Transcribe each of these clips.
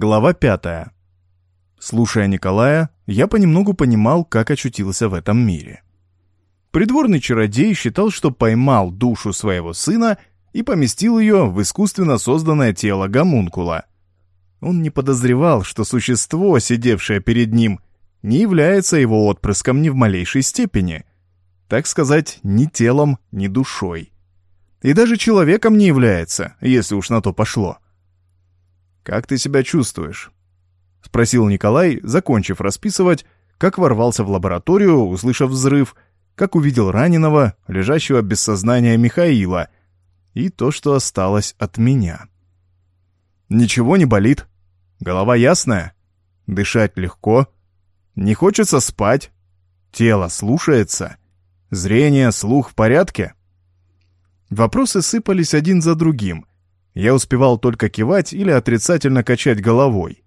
Глава пятая. Слушая Николая, я понемногу понимал, как очутился в этом мире. Придворный чародей считал, что поймал душу своего сына и поместил ее в искусственно созданное тело гомункула. Он не подозревал, что существо, сидевшее перед ним, не является его отпрыском ни в малейшей степени. Так сказать, ни телом, ни душой. И даже человеком не является, если уж на то пошло. «Как ты себя чувствуешь?» — спросил Николай, закончив расписывать, как ворвался в лабораторию, услышав взрыв, как увидел раненого, лежащего без сознания Михаила, и то, что осталось от меня. «Ничего не болит? Голова ясная? Дышать легко? Не хочется спать? Тело слушается? Зрение, слух в порядке?» Вопросы сыпались один за другим, я успевал только кивать или отрицательно качать головой.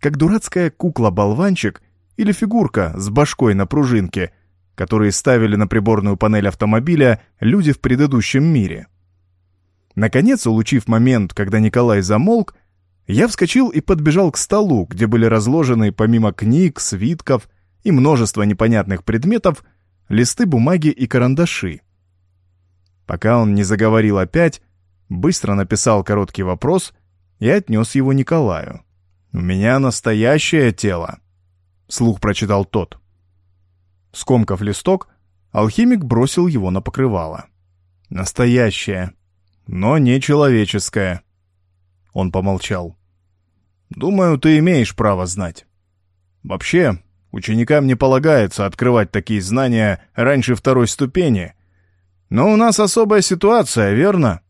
Как дурацкая кукла-болванчик или фигурка с башкой на пружинке, которые ставили на приборную панель автомобиля люди в предыдущем мире. Наконец, улучив момент, когда Николай замолк, я вскочил и подбежал к столу, где были разложены, помимо книг, свитков и множества непонятных предметов, листы бумаги и карандаши. Пока он не заговорил опять, быстро написал короткий вопрос и отнес его Николаю. «У меня настоящее тело», — слух прочитал тот. Скомкав листок, алхимик бросил его на покрывало. «Настоящее, но не человеческое». Он помолчал. «Думаю, ты имеешь право знать. Вообще, ученикам не полагается открывать такие знания раньше второй ступени. Но у нас особая ситуация, верно?»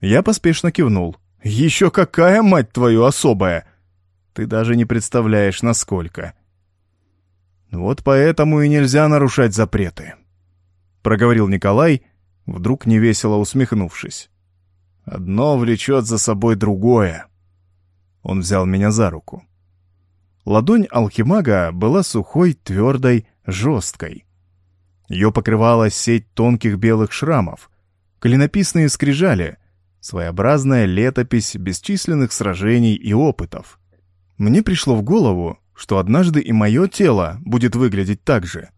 Я поспешно кивнул. «Еще какая, мать твою, особая!» «Ты даже не представляешь, насколько!» «Вот поэтому и нельзя нарушать запреты», — проговорил Николай, вдруг невесело усмехнувшись. «Одно влечет за собой другое». Он взял меня за руку. Ладонь алхимага была сухой, твердой, жесткой. Ее покрывала сеть тонких белых шрамов, клинописные скрижали — своеобразная летопись бесчисленных сражений и опытов. Мне пришло в голову, что однажды и мое тело будет выглядеть так же.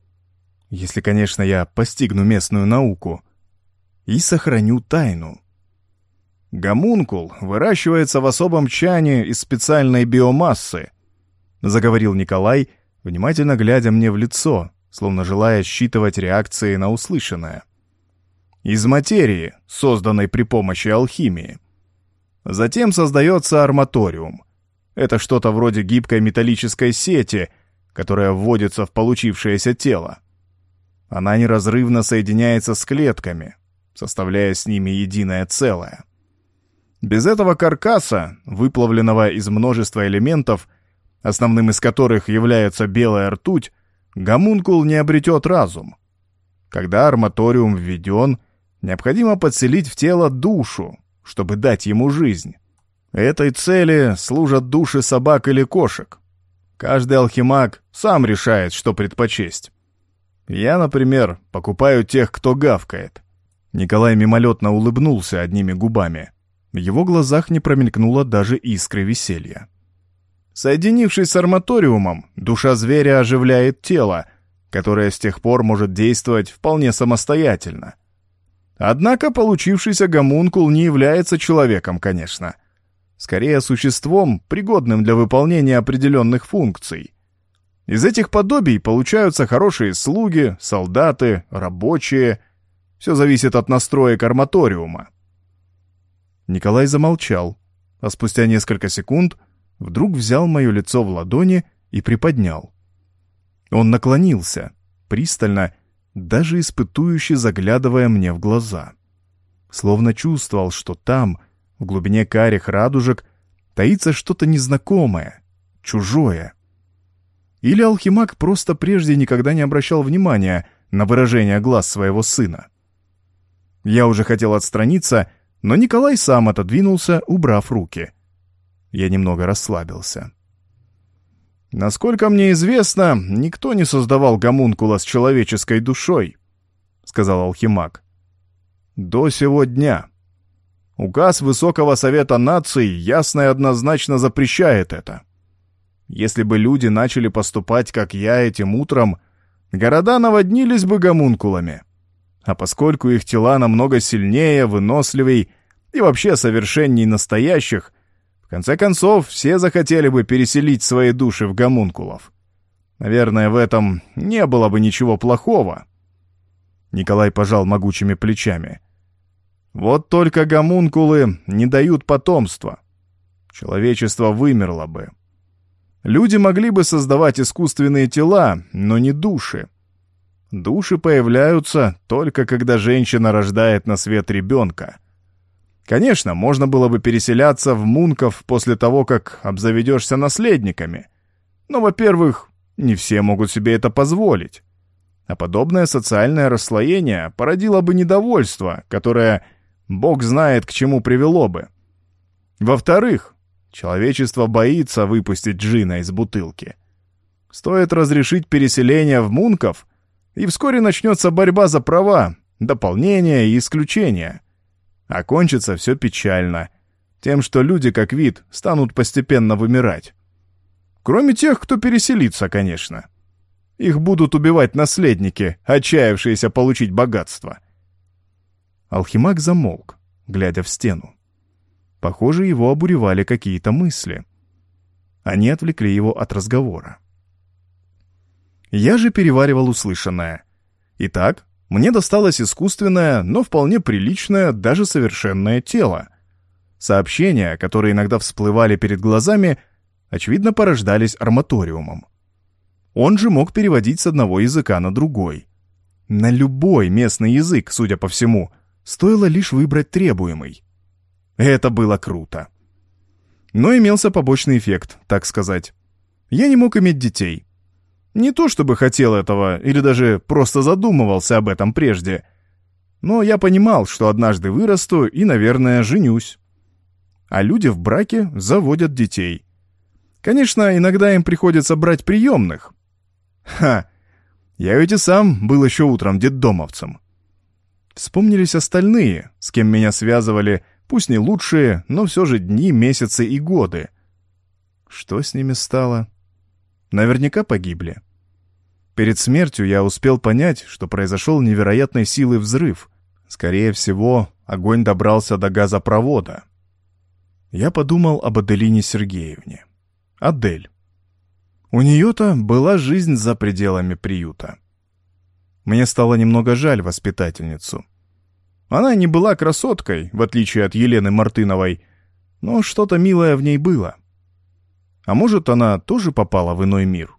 Если, конечно, я постигну местную науку и сохраню тайну. Гомункул выращивается в особом чане из специальной биомассы, заговорил Николай, внимательно глядя мне в лицо, словно желая считывать реакции на услышанное из материи, созданной при помощи алхимии. Затем создается арматориум. Это что-то вроде гибкой металлической сети, которая вводится в получившееся тело. Она неразрывно соединяется с клетками, составляя с ними единое целое. Без этого каркаса, выплавленного из множества элементов, основным из которых является белая ртуть, гомункул не обретет разум. Когда арматориум введен – Необходимо подселить в тело душу, чтобы дать ему жизнь. Этой цели служат души собак или кошек. Каждый алхимаг сам решает, что предпочесть. Я, например, покупаю тех, кто гавкает. Николай мимолетно улыбнулся одними губами. В его глазах не промелькнуло даже искры веселья. Соединившись с арматориумом, душа зверя оживляет тело, которое с тех пор может действовать вполне самостоятельно. Однако получившийся гомункул не является человеком, конечно. Скорее, существом, пригодным для выполнения определенных функций. Из этих подобий получаются хорошие слуги, солдаты, рабочие. Все зависит от настроек арматориума. Николай замолчал, а спустя несколько секунд вдруг взял мое лицо в ладони и приподнял. Он наклонился, пристально даже испытующе заглядывая мне в глаза. Словно чувствовал, что там, в глубине карих радужек, таится что-то незнакомое, чужое. Или алхимак просто прежде никогда не обращал внимания на выражение глаз своего сына. Я уже хотел отстраниться, но Николай сам отодвинулся, убрав руки. Я немного расслабился. Насколько мне известно, никто не создавал гомункула с человеческой душой, сказал алхимак. До сего дня. Указ Высокого Совета Наций ясно и однозначно запрещает это. Если бы люди начали поступать, как я, этим утром, города наводнились бы гомункулами. А поскольку их тела намного сильнее, выносливей и вообще совершенней настоящих, конце концов, все захотели бы переселить свои души в гомункулов. Наверное, в этом не было бы ничего плохого. Николай пожал могучими плечами. Вот только гомункулы не дают потомства. Человечество вымерло бы. Люди могли бы создавать искусственные тела, но не души. Души появляются только когда женщина рождает на свет ребенка. Конечно, можно было бы переселяться в мунков после того, как обзаведешься наследниками. Но, во-первых, не все могут себе это позволить. А подобное социальное расслоение породило бы недовольство, которое бог знает к чему привело бы. Во-вторых, человечество боится выпустить джина из бутылки. Стоит разрешить переселение в мунков, и вскоре начнется борьба за права, дополнения и исключения. Окончится все печально, тем, что люди как вид станут постепенно вымирать. Кроме тех, кто переселится, конечно. Их будут убивать наследники, отчаявшиеся получить богатство. Алхимаг замолк, глядя в стену. Похоже, его обуревали какие-то мысли. Они отвлекли его от разговора. Я же переваривал услышанное. Итак, мне досталось искусственное, но вполне приличное, даже совершенное тело. Сообщения, которые иногда всплывали перед глазами, очевидно, порождались арматориумом. Он же мог переводить с одного языка на другой. На любой местный язык, судя по всему, стоило лишь выбрать требуемый. Это было круто. Но имелся побочный эффект, так сказать. Я не мог иметь детей. Не то чтобы хотел этого, или даже просто задумывался об этом прежде. Но я понимал, что однажды вырасту и, наверное, женюсь. А люди в браке заводят детей. Конечно, иногда им приходится брать приемных, Ха! Я ведь и сам был еще утром детдомовцем. Вспомнились остальные, с кем меня связывали, пусть не лучшие, но все же дни, месяцы и годы. Что с ними стало? Наверняка погибли. Перед смертью я успел понять, что произошел невероятной силы взрыв. Скорее всего, огонь добрался до газопровода. Я подумал об Аделине Сергеевне. Адель. У нее-то была жизнь за пределами приюта. Мне стало немного жаль воспитательницу. Она не была красоткой, в отличие от Елены Мартыновой, но что-то милое в ней было. А может, она тоже попала в иной мир?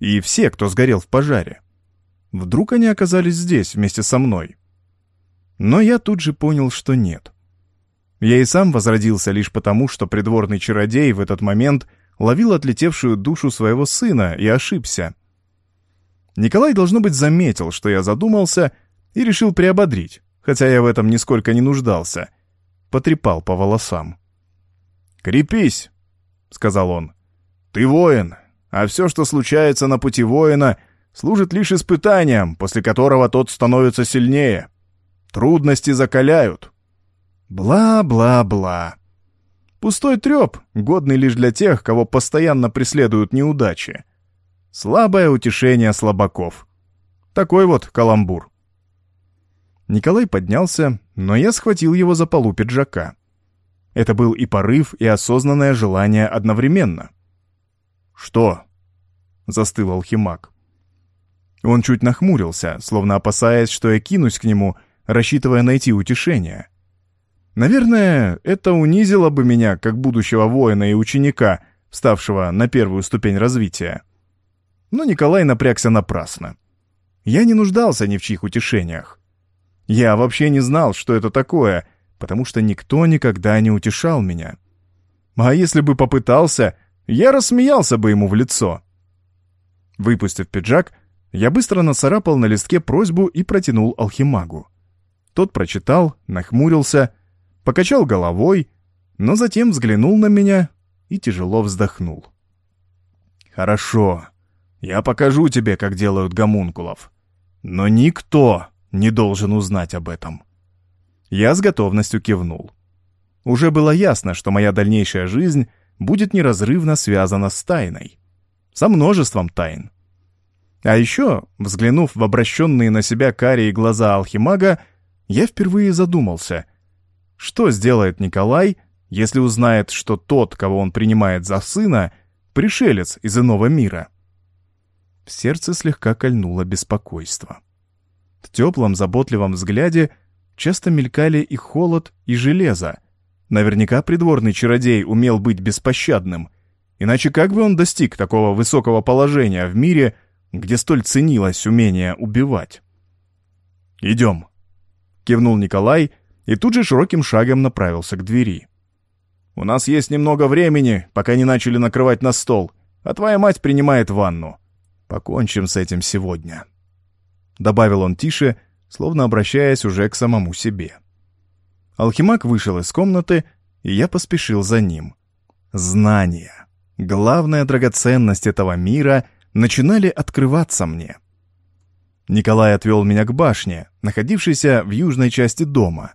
И все, кто сгорел в пожаре. Вдруг они оказались здесь вместе со мной? Но я тут же понял, что нет. Я и сам возродился лишь потому, что придворный чародей в этот момент — ловил отлетевшую душу своего сына и ошибся. Николай, должно быть, заметил, что я задумался, и решил приободрить, хотя я в этом нисколько не нуждался. Потрепал по волосам. «Крепись», — сказал он. «Ты воин, а все, что случается на пути воина, служит лишь испытанием, после которого тот становится сильнее. Трудности закаляют». Бла-бла-бла. Пустой треп, годный лишь для тех, кого постоянно преследуют неудачи. Слабое утешение слабаков. Такой вот каламбур. Николай поднялся, но я схватил его за полу пиджака. Это был и порыв, и осознанное желание одновременно. «Что?» — застыл алхимак. Он чуть нахмурился, словно опасаясь, что я кинусь к нему, рассчитывая найти утешение. Наверное, это унизило бы меня, как будущего воина и ученика, вставшего на первую ступень развития. Но Николай напрягся напрасно. Я не нуждался ни в чьих утешениях. Я вообще не знал, что это такое, потому что никто никогда не утешал меня. А если бы попытался, я рассмеялся бы ему в лицо. Выпустив пиджак, я быстро нацарапал на листке просьбу и протянул алхимагу. Тот прочитал, нахмурился — покачал головой, но затем взглянул на меня и тяжело вздохнул. «Хорошо, я покажу тебе, как делают гомункулов. Но никто не должен узнать об этом». Я с готовностью кивнул. Уже было ясно, что моя дальнейшая жизнь будет неразрывно связана с тайной. Со множеством тайн. А еще, взглянув в обращенные на себя карие глаза алхимага, я впервые задумался, что сделает Николай, если узнает, что тот, кого он принимает за сына, пришелец из иного мира. В сердце слегка кольнуло беспокойство. В теплом, заботливом взгляде часто мелькали и холод, и железо. Наверняка придворный чародей умел быть беспощадным, иначе как бы он достиг такого высокого положения в мире, где столь ценилось умение убивать? «Идем», — кивнул Николай и тут же широким шагом направился к двери. «У нас есть немного времени, пока не начали накрывать на стол, а твоя мать принимает ванну. Покончим с этим сегодня». Добавил он тише, словно обращаясь уже к самому себе. Алхимак вышел из комнаты, и я поспешил за ним. Знания, главная драгоценность этого мира, начинали открываться мне. Николай отвел меня к башне, находившейся в южной части дома.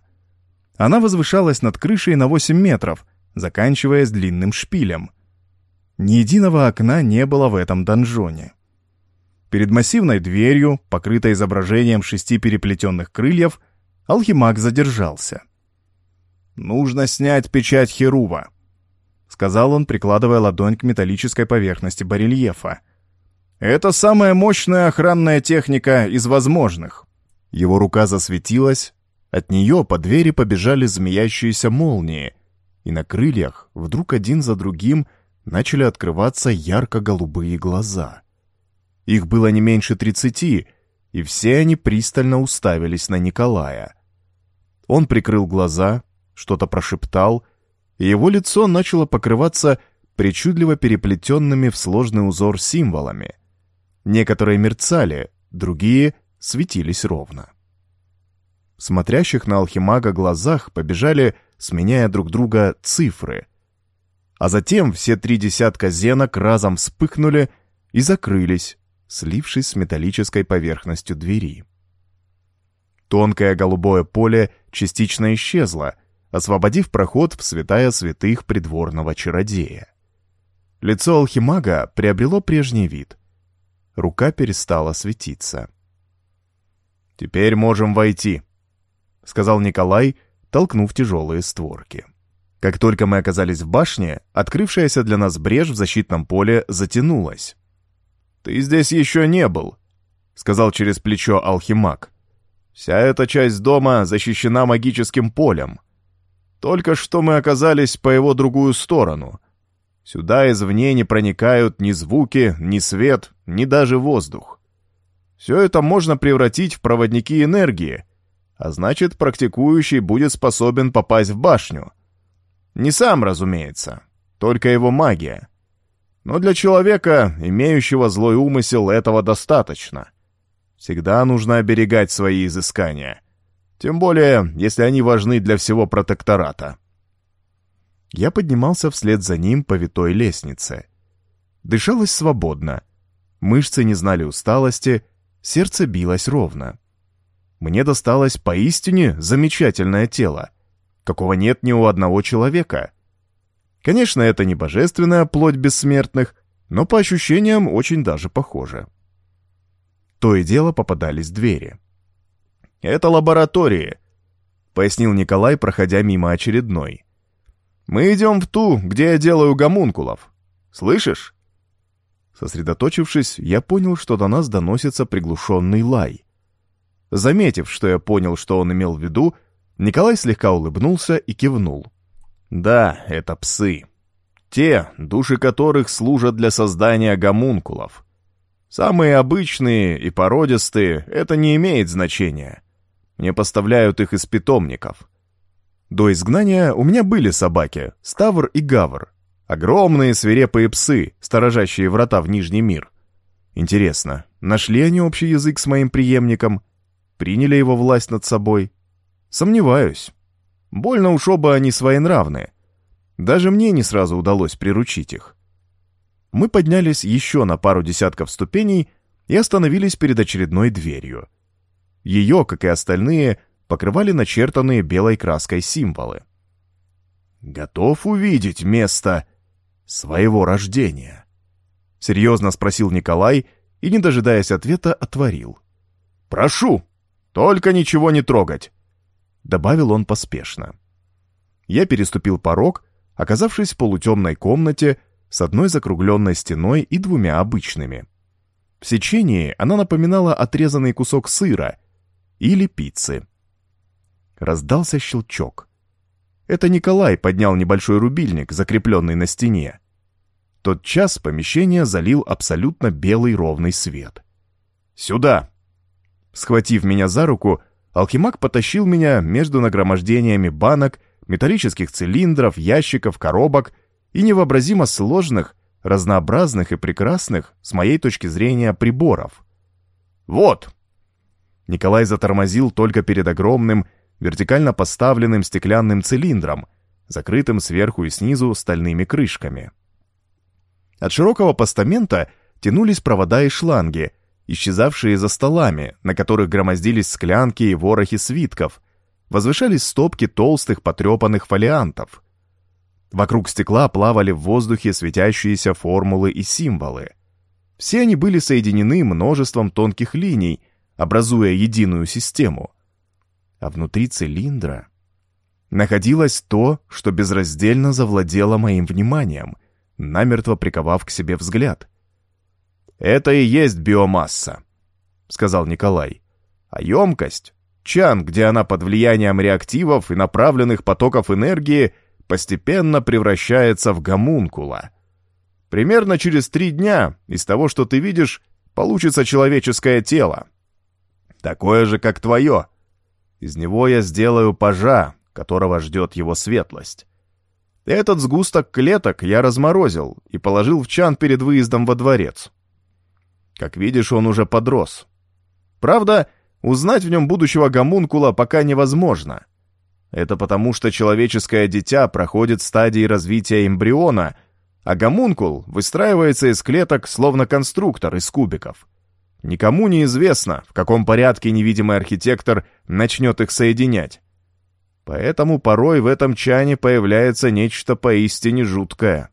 Она возвышалась над крышей на 8 метров, заканчиваясь длинным шпилем. Ни единого окна не было в этом донжоне. Перед массивной дверью, покрытой изображением шести переплетенных крыльев, алхимаг задержался. «Нужно снять печать Херува», — сказал он, прикладывая ладонь к металлической поверхности барельефа. «Это самая мощная охранная техника из возможных». Его рука засветилась, от нее по двери побежали змеящиеся молнии, и на крыльях вдруг один за другим начали открываться ярко-голубые глаза — их было не меньше тридцати, и все они пристально уставились на Николая. Он прикрыл глаза, что-то прошептал, и его лицо начало покрываться причудливо переплетенными в сложный узор символами. Некоторые мерцали, другие светились ровно. Смотрящих на алхимага глазах побежали, сменяя друг друга, цифры. А затем все три десятка зенок разом вспыхнули и закрылись, слившись с металлической поверхностью двери. Тонкое голубое поле частично исчезло, освободив проход в святая святых придворного чародея. Лицо алхимага приобрело прежний вид. Рука перестала светиться. «Теперь можем войти», — сказал Николай, толкнув тяжелые створки. Как только мы оказались в башне, открывшаяся для нас брешь в защитном поле затянулась. «Ты здесь еще не был», — сказал через плечо алхимак. «Вся эта часть дома защищена магическим полем. Только что мы оказались по его другую сторону. Сюда извне не проникают ни звуки, ни свет, ни даже воздух. Все это можно превратить в проводники энергии, а значит, практикующий будет способен попасть в башню. Не сам, разумеется, только его магия. Но для человека, имеющего злой умысел, этого достаточно. Всегда нужно оберегать свои изыскания. Тем более, если они важны для всего протектората. Я поднимался вслед за ним по витой лестнице. Дышалось свободно. Мышцы не знали усталости, сердце билось ровно. Мне досталось поистине замечательное тело, какого нет ни у одного человека — Конечно, это не божественная плоть бессмертных, но по ощущениям очень даже похоже. То и дело попадались двери. «Это лаборатории», — пояснил Николай, проходя мимо очередной. «Мы идем в ту, где я делаю гомункулов. Слышишь?» Сосредоточившись, я понял, что до нас доносится приглушенный лай. Заметив, что я понял, что он имел в виду, Николай слегка улыбнулся и кивнул. Да, это псы. Те, души которых служат для создания гомункулов. Самые обычные и породистые — это не имеет значения. Мне поставляют их из питомников. До изгнания у меня были собаки, Ставр и Гавр. Огромные свирепые псы, сторожащие врата в Нижний мир. Интересно, нашли они общий язык с моим преемником? Приняли его власть над собой? Сомневаюсь. Больно уж оба они своенравные. Даже мне не сразу удалось приручить их. Мы поднялись еще на пару десятков ступеней и остановились перед очередной дверью. Ее, как и остальные, покрывали начертанные белой краской символы. готов увидеть место своего рождения?» Серьезно спросил Николай и, не дожидаясь ответа, отворил. «Прошу, только ничего не трогать!» Добавил он поспешно. Я переступил порог, оказавшись в полутемной комнате с одной закругленной стеной и двумя обычными. В сечении она напоминала отрезанный кусок сыра или пиццы. Раздался щелчок. Это Николай поднял небольшой рубильник, закрепленный на стене. Тот час помещение залил абсолютно белый ровный свет. «Сюда!» Схватив меня за руку, алхимак потащил меня между нагромождениями банок, металлических цилиндров, ящиков, коробок и невообразимо сложных, разнообразных и прекрасных, с моей точки зрения, приборов. «Вот!» Николай затормозил только перед огромным, вертикально поставленным стеклянным цилиндром, закрытым сверху и снизу стальными крышками. От широкого постамента тянулись провода и шланги, исчезавшие за столами, на которых громоздились склянки и ворохи свитков, возвышались стопки толстых потрепанных фолиантов. Вокруг стекла плавали в воздухе светящиеся формулы и символы. Все они были соединены множеством тонких линий, образуя единую систему. А внутри цилиндра находилось то, что безраздельно завладело моим вниманием, намертво приковав к себе взгляд. «Это и есть биомасса», — сказал Николай. «А емкость — чан, где она под влиянием реактивов и направленных потоков энергии постепенно превращается в гомункула. Примерно через три дня из того, что ты видишь, получится человеческое тело. Такое же, как твое. Из него я сделаю пажа, которого ждет его светлость. Этот сгусток клеток я разморозил и положил в чан перед выездом во дворец. Как видишь, он уже подрос. Правда, узнать в нем будущего гомункула пока невозможно. Это потому, что человеческое дитя проходит стадии развития эмбриона, а гомункул выстраивается из клеток словно конструктор из кубиков. Никому не известно, в каком порядке невидимый архитектор начнет их соединять. Поэтому порой в этом чане появляется нечто поистине жуткое.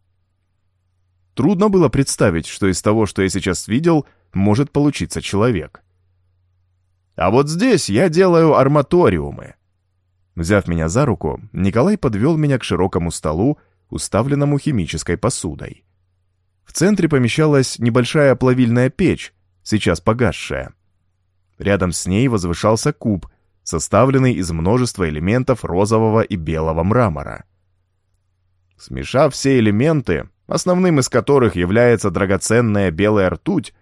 Трудно было представить, что из того, что я сейчас видел, может получиться человек. А вот здесь я делаю арматориумы. Взяв меня за руку, Николай подвел меня к широкому столу, уставленному химической посудой. В центре помещалась небольшая плавильная печь, сейчас погасшая. Рядом с ней возвышался куб, составленный из множества элементов розового и белого мрамора. Смешав все элементы, основным из которых является драгоценная белая ртуть,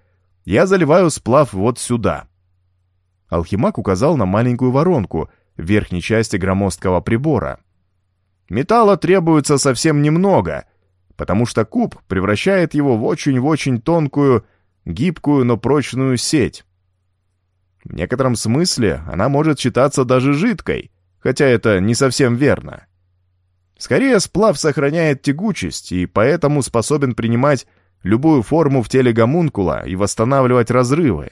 я заливаю сплав вот сюда. Алхимак указал на маленькую воронку в верхней части громоздкого прибора. Металла требуется совсем немного, потому что куб превращает его в очень-очень тонкую, гибкую, но прочную сеть. В некотором смысле она может считаться даже жидкой, хотя это не совсем верно. Скорее, сплав сохраняет тягучесть и поэтому способен принимать любую форму в теле гомункула и восстанавливать разрывы.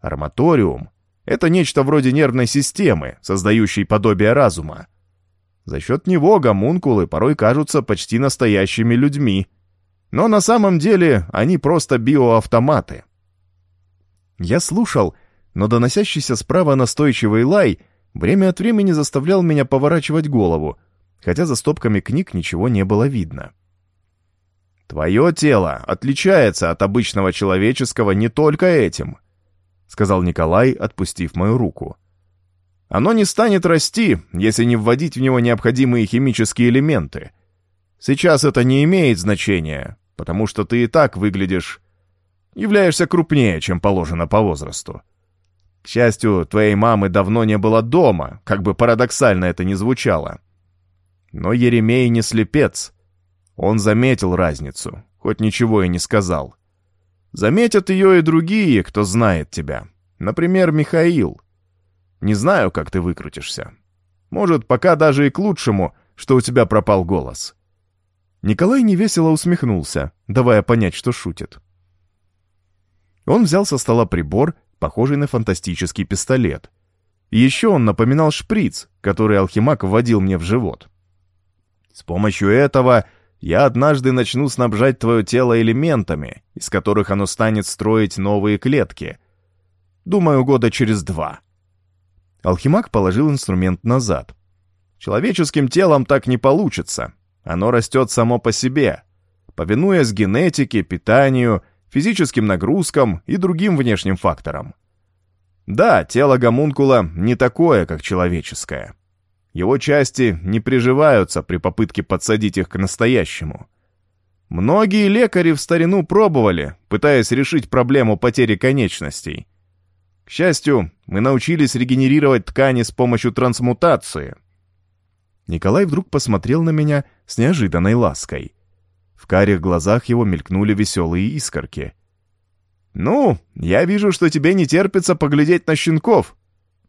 Арматориум — это нечто вроде нервной системы, создающей подобие разума. За счет него гомункулы порой кажутся почти настоящими людьми. Но на самом деле они просто биоавтоматы. Я слушал но доносящийся справа настойчивый лай время от времени заставлял меня поворачивать голову, хотя за стопками книг ничего не было видно. «Твое тело отличается от обычного человеческого не только этим», — сказал Николай, отпустив мою руку. «Оно не станет расти, если не вводить в него необходимые химические элементы. Сейчас это не имеет значения, потому что ты и так выглядишь... являешься крупнее, чем положено по возрасту. К счастью, твоей мамы давно не было дома, как бы парадоксально это ни звучало. Но Еремей не слепец. Он заметил разницу, хоть ничего и не сказал. Заметят ее и другие, кто знает тебя. Например, Михаил. Не знаю, как ты выкрутишься. Может, пока даже и к лучшему, что у тебя пропал голос. Николай невесело усмехнулся, давая понять, что шутит. Он взял со стола прибор похожий на фантастический пистолет. еще он напоминал шприц, который алхимак вводил мне в живот. С помощью этого я однажды начну снабжать твое тело элементами, из которых оно станет строить новые клетки. Думаю, года через два. Алхимак положил инструмент назад. Человеческим телом так не получится. Оно растет само по себе, повинуясь генетике, питанию, физическим нагрузкам и другим внешним факторам. Да, тело гомункула не такое, как человеческое. Его части не приживаются при попытке подсадить их к настоящему. Многие лекари в старину пробовали, пытаясь решить проблему потери конечностей. К счастью, мы научились регенерировать ткани с помощью трансмутации. Николай вдруг посмотрел на меня с неожиданной лаской. В карих глазах его мелькнули веселые искорки. «Ну, я вижу, что тебе не терпится поглядеть на щенков»,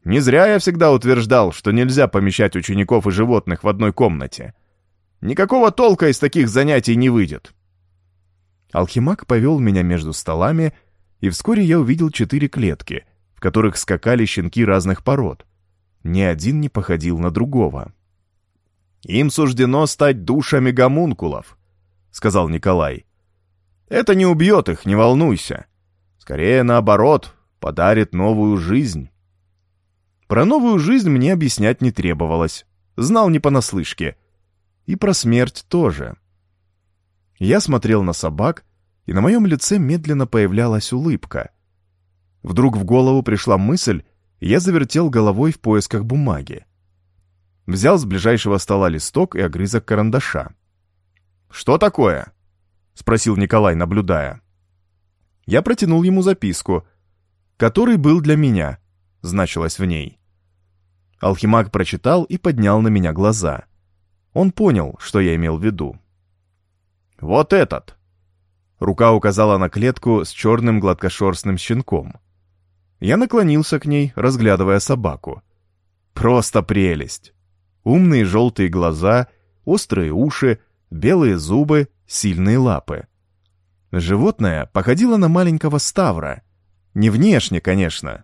не зря я всегда утверждал, что нельзя помещать учеников и животных в одной комнате. Никакого толка из таких занятий не выйдет. Алхимак повел меня между столами, и вскоре я увидел четыре клетки, в которых скакали щенки разных пород. Ни один не походил на другого. «Им суждено стать душами гомункулов», — сказал Николай. «Это не убьет их, не волнуйся. Скорее, наоборот, подарит новую жизнь». Про новую жизнь мне объяснять не требовалось. Знал не понаслышке. И про смерть тоже. Я смотрел на собак, и на моем лице медленно появлялась улыбка. Вдруг в голову пришла мысль, я завертел головой в поисках бумаги. Взял с ближайшего стола листок и огрызок карандаша. «Что такое?» — спросил Николай, наблюдая. Я протянул ему записку, который был для меня — значилось в ней. Алхимаг прочитал и поднял на меня глаза. Он понял, что я имел в виду. «Вот этот!» Рука указала на клетку с черным гладкошерстным щенком. Я наклонился к ней, разглядывая собаку. Просто прелесть! Умные желтые глаза, острые уши, белые зубы, сильные лапы. Животное походило на маленького ставра. Не внешне, конечно,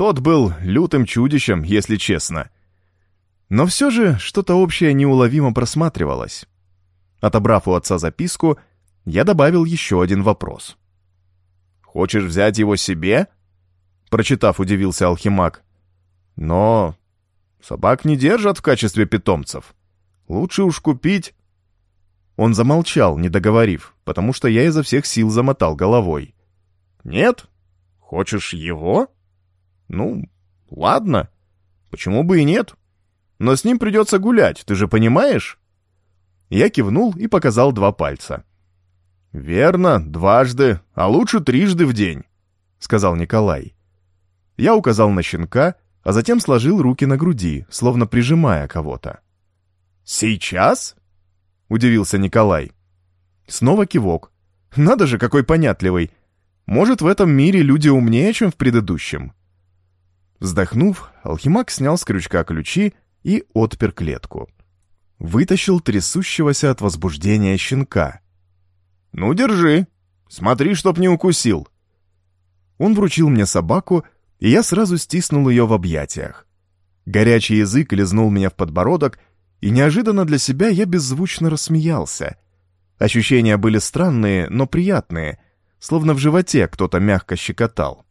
тот был лютым чудищем, если честно. Но все же что-то общее неуловимо просматривалось. Отобрав у отца записку, я добавил еще один вопрос. «Хочешь взять его себе?» Прочитав, удивился Алхимак. «Но собак не держат в качестве питомцев. Лучше уж купить...» Он замолчал, не договорив, потому что я изо всех сил замотал головой. «Нет? Хочешь его?» Ну, ладно. Почему бы и нет? Но с ним придется гулять, ты же понимаешь? Я кивнул и показал два пальца. «Верно, дважды, а лучше трижды в день», — сказал Николай. Я указал на щенка, а затем сложил руки на груди, словно прижимая кого-то. «Сейчас?» — удивился Николай. Снова кивок. «Надо же, какой понятливый! Может, в этом мире люди умнее, чем в предыдущем?» Вздохнув, алхимак снял с крючка ключи и отпер клетку. Вытащил трясущегося от возбуждения щенка. «Ну, держи. Смотри, чтоб не укусил». Он вручил мне собаку, и я сразу стиснул ее в объятиях. Горячий язык лизнул меня в подбородок, и неожиданно для себя я беззвучно рассмеялся. Ощущения были странные, но приятные, словно в животе кто-то мягко щекотал.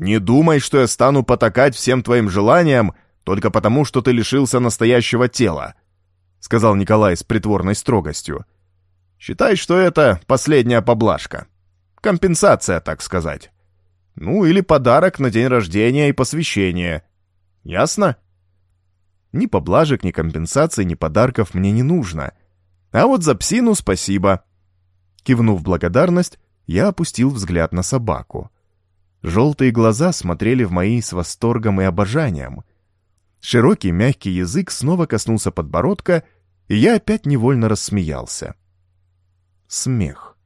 Не думай, что я стану потакать всем твоим желаниям только потому, что ты лишился настоящего тела», — сказал Николай с притворной строгостью. «Считай, что это последняя поблажка. Компенсация, так сказать. Ну, или подарок на день рождения и посвящение. Ясно?» Ни поблажек, ни компенсаций, ни подарков мне не нужно. А вот за псину спасибо. Кивнув благодарность, я опустил взгляд на собаку. Желтые глаза смотрели в мои с восторгом и обожанием. Широкий мягкий язык снова коснулся подбородка, и я опять невольно рассмеялся. Смех.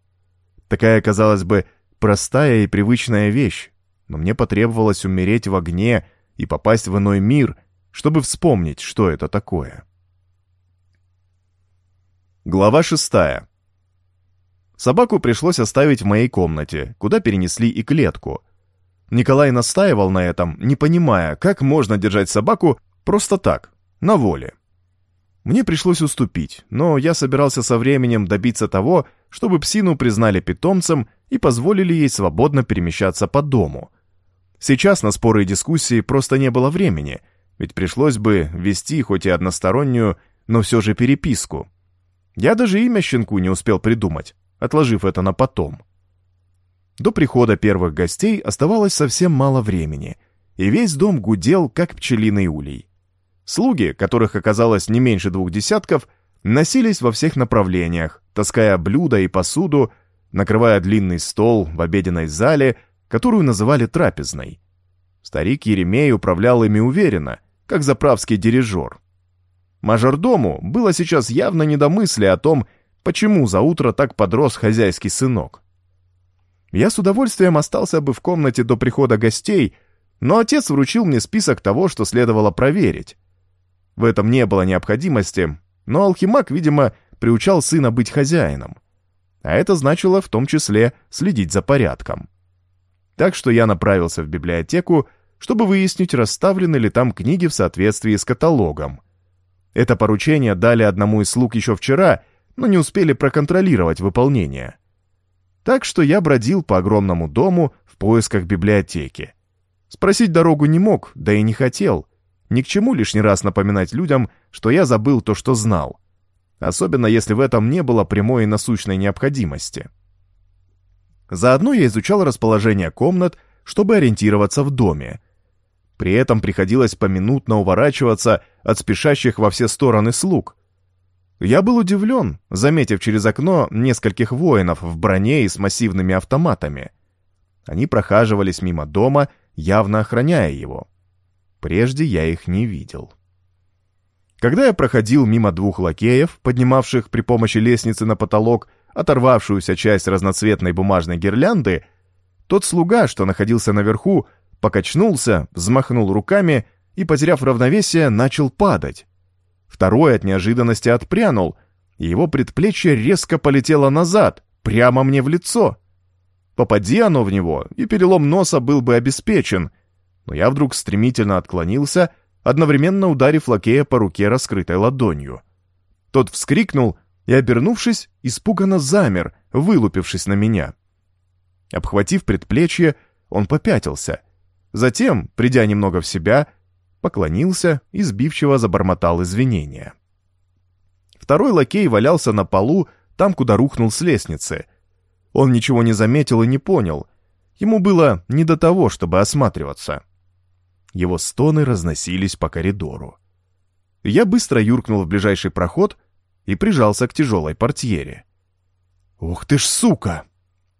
Такая, казалось бы, простая и привычная вещь, но мне потребовалось умереть в огне и попасть в иной мир, чтобы вспомнить, что это такое. Глава шестая. Собаку пришлось оставить в моей комнате, куда перенесли и клетку — Николай настаивал на этом, не понимая, как можно держать собаку просто так, на воле. Мне пришлось уступить, но я собирался со временем добиться того, чтобы псину признали питомцем и позволили ей свободно перемещаться по дому. Сейчас на споры и дискуссии просто не было времени, ведь пришлось бы вести хоть и одностороннюю, но все же переписку. Я даже имя щенку не успел придумать, отложив это на потом. До прихода первых гостей оставалось совсем мало времени, и весь дом гудел, как пчелиный улей. Слуги, которых оказалось не меньше двух десятков, носились во всех направлениях, таская блюда и посуду, накрывая длинный стол в обеденной зале, которую называли трапезной. Старик Еремей управлял ими уверенно, как заправский дирижер. Мажордому было сейчас явно недомыслие о том, почему за утро так подрос хозяйский сынок. Я с удовольствием остался бы в комнате до прихода гостей, но отец вручил мне список того, что следовало проверить. В этом не было необходимости, но Алхимак, видимо, приучал сына быть хозяином. А это значило в том числе следить за порядком. Так что я направился в библиотеку, чтобы выяснить, расставлены ли там книги в соответствии с каталогом. Это поручение дали одному из слуг еще вчера, но не успели проконтролировать выполнение. Так что я бродил по огромному дому в поисках библиотеки. Спросить дорогу не мог, да и не хотел — ни к чему лишний раз напоминать людям, что я забыл то, что знал. Особенно если в этом не было прямой и насущной необходимости. Заодно я изучал расположение комнат, чтобы ориентироваться в доме. При этом приходилось поминутно уворачиваться от спешащих во все стороны слуг. Я был удивлен, заметив через окно нескольких воинов в броне и с массивными автоматами. Они прохаживались мимо дома, явно охраняя его. Прежде я их не видел. Когда я проходил мимо двух лакеев, поднимавших при помощи лестницы на потолок оторвавшуюся часть разноцветной бумажной гирлянды, тот слуга, что находился наверху, покачнулся, взмахнул руками и, потеряв равновесие, начал падать. Второй от неожиданности отпрянул, и его предплечье резко полетело назад, прямо мне в лицо. Попади оно в него, и перелом носа был бы обеспечен — но я вдруг стремительно отклонился, одновременно ударив лакея по руке раскрытой ладонью. Тот вскрикнул и, обернувшись, испуганно замер, вылупившись на меня. Обхватив предплечье, он попятился. Затем, придя немного в себя, поклонился и сбивчиво забормотал извинения. Второй лакей валялся на полу, там, куда рухнул с лестницы. Он ничего не заметил и не понял. Ему было не до того, чтобы осматриваться. Его стоны разносились по коридору. Я быстро юркнул в ближайший проход и прижался к тяжелой портьере. «Ух ты ж, сука!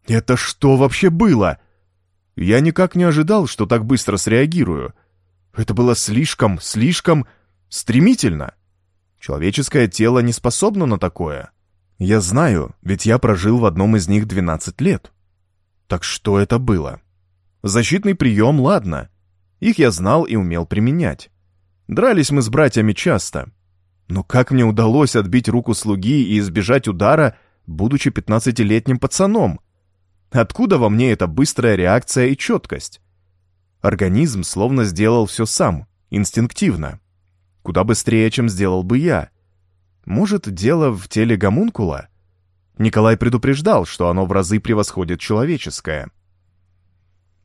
Это что вообще было?» Я никак не ожидал, что так быстро среагирую. Это было слишком, слишком стремительно. Человеческое тело не способно на такое. Я знаю, ведь я прожил в одном из них 12 лет. Так что это было? Защитный прием, ладно. Их я знал и умел применять. Дрались мы с братьями часто. Но как мне удалось отбить руку слуги и избежать удара, будучи пятнадцатилетним пацаном? Откуда во мне эта быстрая реакция и четкость? Организм словно сделал все сам, инстинктивно. Куда быстрее, чем сделал бы я. Может, дело в теле гомункула? Николай предупреждал, что оно в разы превосходит человеческое.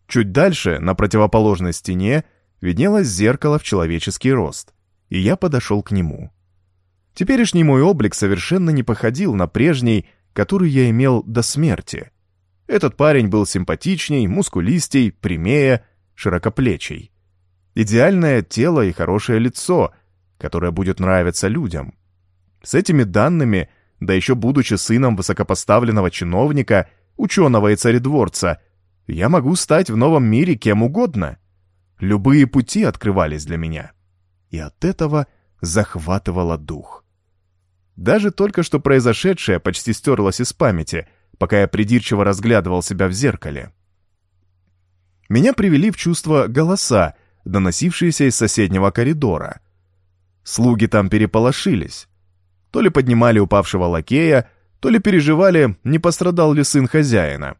Чуть дальше, на противоположной стене, виднелось зеркало в человеческий рост, и я подошел к нему. Теперешний мой облик совершенно не походил на прежний, который я имел до смерти. Этот парень был симпатичней, мускулистей, прямее, широкоплечий. Идеальное тело и хорошее лицо, которое будет нравиться людям. С этими данными, да еще будучи сыном высокопоставленного чиновника, ученого и царедворца, я могу стать в новом мире кем угодно. Любые пути открывались для меня. И от этого захватывало дух. Даже только что произошедшее почти стерлось из памяти, пока я придирчиво разглядывал себя в зеркале. Меня привели в чувство голоса, доносившиеся из соседнего коридора. Слуги там переполошились. То ли поднимали упавшего лакея, то ли переживали, не пострадал ли сын хозяина.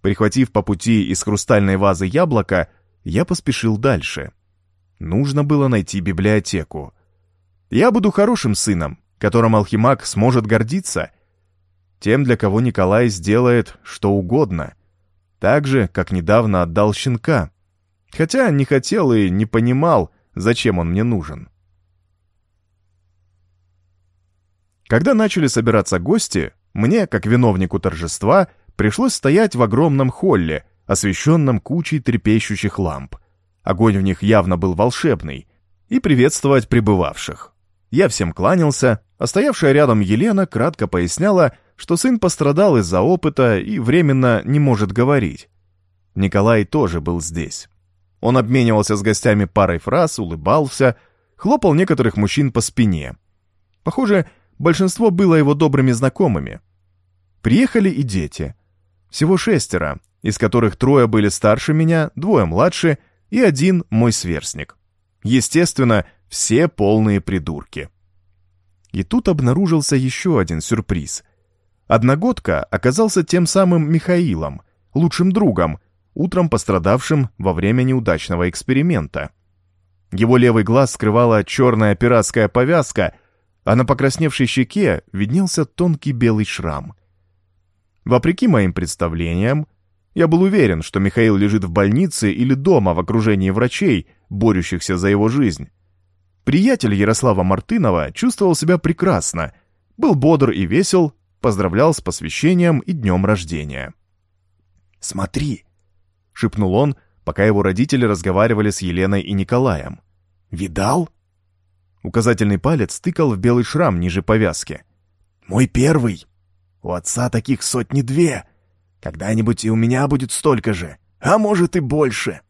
Прихватив по пути из хрустальной вазы яблоко, я поспешил дальше. Нужно было найти библиотеку. Я буду хорошим сыном, которым Алхимаг сможет гордиться. Тем, для кого Николай сделает что угодно. Так же, как недавно отдал щенка. Хотя не хотел и не понимал, зачем он мне нужен. Когда начали собираться гости, мне, как виновнику торжества, пришлось стоять в огромном холле, освещенном кучей трепещущих ламп. Огонь в них явно был волшебный, и приветствовать прибывавших. Я всем кланялся, а стоявшая рядом Елена кратко поясняла, что сын пострадал из-за опыта и временно не может говорить. Николай тоже был здесь. Он обменивался с гостями парой фраз, улыбался, хлопал некоторых мужчин по спине. Похоже, большинство было его добрыми знакомыми. Приехали и дети. Всего шестеро, из которых трое были старше меня, двое младше и один мой сверстник. Естественно, все полные придурки. И тут обнаружился еще один сюрприз. Одногодка оказался тем самым Михаилом, лучшим другом, утром пострадавшим во время неудачного эксперимента. Его левый глаз скрывала черная пиратская повязка, а на покрасневшей щеке виднелся тонкий белый шрам. Вопреки моим представлениям, я был уверен, что Михаил лежит в больнице или дома в окружении врачей, борющихся за его жизнь. Приятель Ярослава Мартынова чувствовал себя прекрасно, был бодр и весел, поздравлял с посвящением и днем рождения. «Смотри!» — шепнул он, пока его родители разговаривали с Еленой и Николаем. «Видал?» Указательный палец тыкал в белый шрам ниже повязки. «Мой первый! У отца таких сотни две! Когда-нибудь и у меня будет столько же, а может и больше!»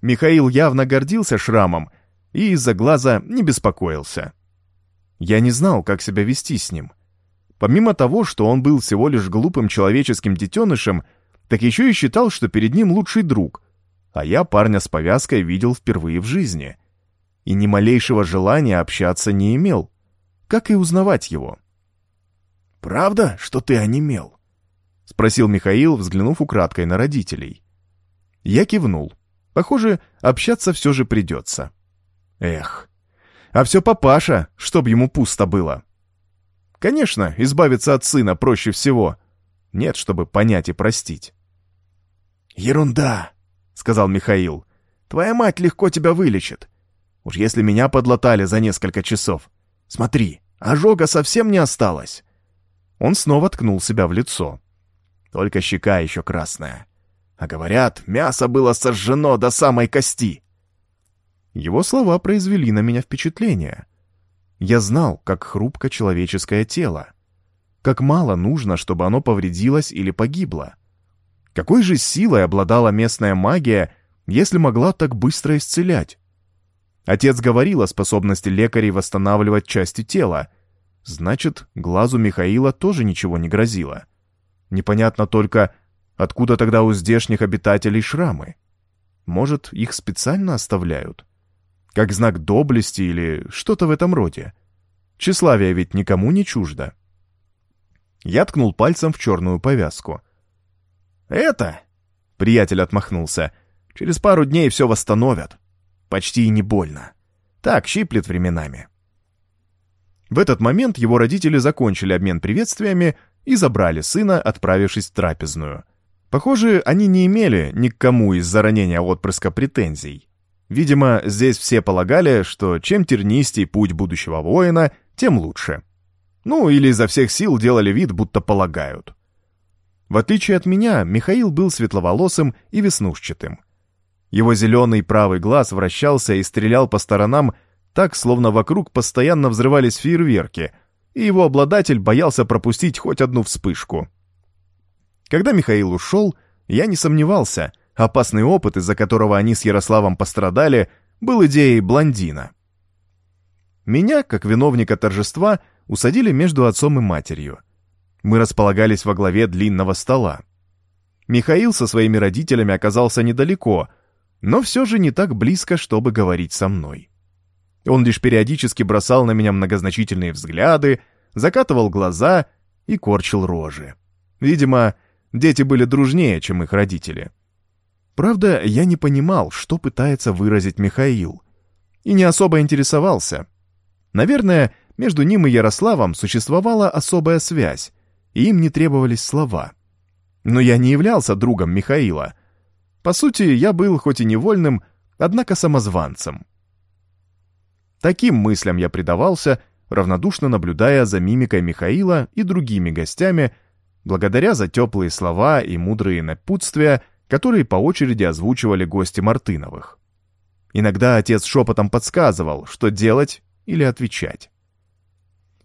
Михаил явно гордился шрамом и из-за глаза не беспокоился. Я не знал, как себя вести с ним. Помимо того, что он был всего лишь глупым человеческим детенышем, так еще и считал, что перед ним лучший друг, а я парня с повязкой видел впервые в жизни. И ни малейшего желания общаться не имел, как и узнавать его. «Правда, что ты онемел?» — спросил Михаил, взглянув украдкой на родителей. Я кивнул. Похоже, общаться все же придется. Эх, а все папаша, чтоб ему пусто было. Конечно, избавиться от сына проще всего. Нет, чтобы понять и простить. «Ерунда», — сказал Михаил. «Твоя мать легко тебя вылечит. Уж если меня подлатали за несколько часов. Смотри, ожога совсем не осталось». Он снова ткнул себя в лицо. Только щека еще красная. А говорят, мясо было сожжено до самой кости. Его слова произвели на меня впечатление. Я знал, как хрупко человеческое тело. Как мало нужно, чтобы оно повредилось или погибло. Какой же силой обладала местная магия, если могла так быстро исцелять? Отец говорил о способности лекарей восстанавливать части тела. Значит, глазу Михаила тоже ничего не грозило. Непонятно только, откуда тогда у здешних обитателей шрамы. Может, их специально оставляют? Как знак доблести или что-то в этом роде. Тщеславие ведь никому не чуждо. Я ткнул пальцем в черную повязку. «Это?» — приятель отмахнулся. «Через пару дней все восстановят. Почти и не больно. Так, щиплет временами». В этот момент его родители закончили обмен приветствиями и забрали сына, отправившись в трапезную. Похоже, они не имели ни к кому из-за ранения отпрыска претензий. Видимо, здесь все полагали, что чем тернистей путь будущего воина, тем лучше. Ну, или изо всех сил делали вид, будто полагают. В отличие от меня, Михаил был светловолосым и веснушчатым. Его зеленый правый глаз вращался и стрелял по сторонам так, словно вокруг постоянно взрывались фейерверки, и его обладатель боялся пропустить хоть одну вспышку. Когда Михаил ушел, я не сомневался, опасный опыт, из-за которого они с Ярославом пострадали, был идеей блондина. Меня, как виновника торжества, усадили между отцом и матерью — мы располагались во главе длинного стола. Михаил со своими родителями оказался недалеко, но все же не так близко, чтобы говорить со мной. Он лишь периодически бросал на меня многозначительные взгляды, закатывал глаза и корчил рожи. Видимо, дети были дружнее, чем их родители. Правда, я не понимал, что пытается выразить Михаил, и не особо интересовался. Наверное, между ним и Ярославом существовала особая связь, и им не требовались слова. Но я не являлся другом Михаила. По сути, я был хоть и невольным, однако самозванцем. Таким мыслям я предавался, равнодушно наблюдая за мимикой Михаила и другими гостями, благодаря за теплые слова и мудрые напутствия, которые по очереди озвучивали гости Мартыновых. Иногда отец шепотом подсказывал, что делать или отвечать.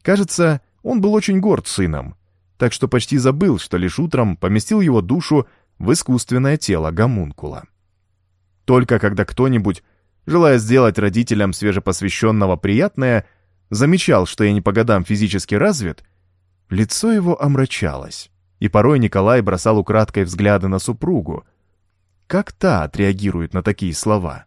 Кажется, он был очень горд сыном, так что почти забыл, что лишь утром поместил его душу в искусственное тело гомункула. Только когда кто-нибудь, желая сделать родителям свежепосвященного приятное, замечал, что я не по годам физически развит, лицо его омрачалось, и порой Николай бросал украдкой взгляды на супругу. Как та отреагирует на такие слова?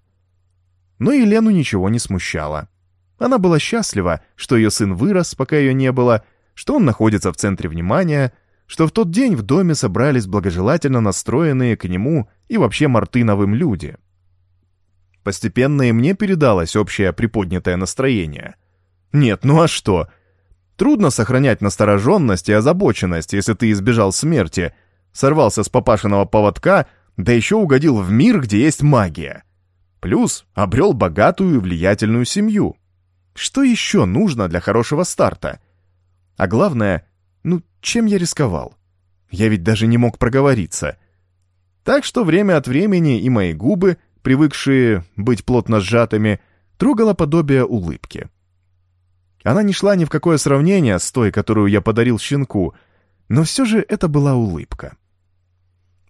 Но Елену ничего не смущало. Она была счастлива, что ее сын вырос, пока ее не было, что он находится в центре внимания, что в тот день в доме собрались благожелательно настроенные к нему и вообще Мартыновым люди. Постепенно и мне передалось общее приподнятое настроение. Нет, ну а что? Трудно сохранять настороженность и озабоченность, если ты избежал смерти, сорвался с папашиного поводка, да еще угодил в мир, где есть магия. Плюс обрел богатую и влиятельную семью. Что еще нужно для хорошего старта? А главное, ну, чем я рисковал? Я ведь даже не мог проговориться. Так что время от времени и мои губы привыкшие быть плотно сжатыми, трогала подобие улыбки. Она не шла ни в какое сравнение с той, которую я подарил щенку, но все же это была улыбка.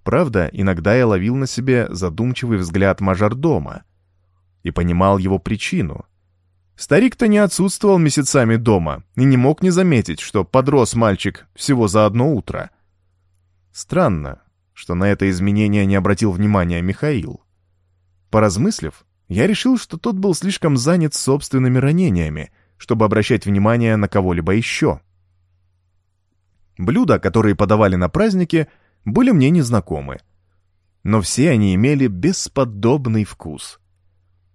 Правда, иногда я ловил на себе задумчивый взгляд мажордома и понимал его причину. Старик-то не отсутствовал месяцами дома и не мог не заметить, что подрос мальчик всего за одно утро. Странно, что на это изменение не обратил внимания Михаил. Поразмыслив, я решил, что тот был слишком занят собственными ранениями, чтобы обращать внимание на кого-либо еще. Блюда, которые подавали на празднике, были мне незнакомы. Но все они имели бесподобный вкус.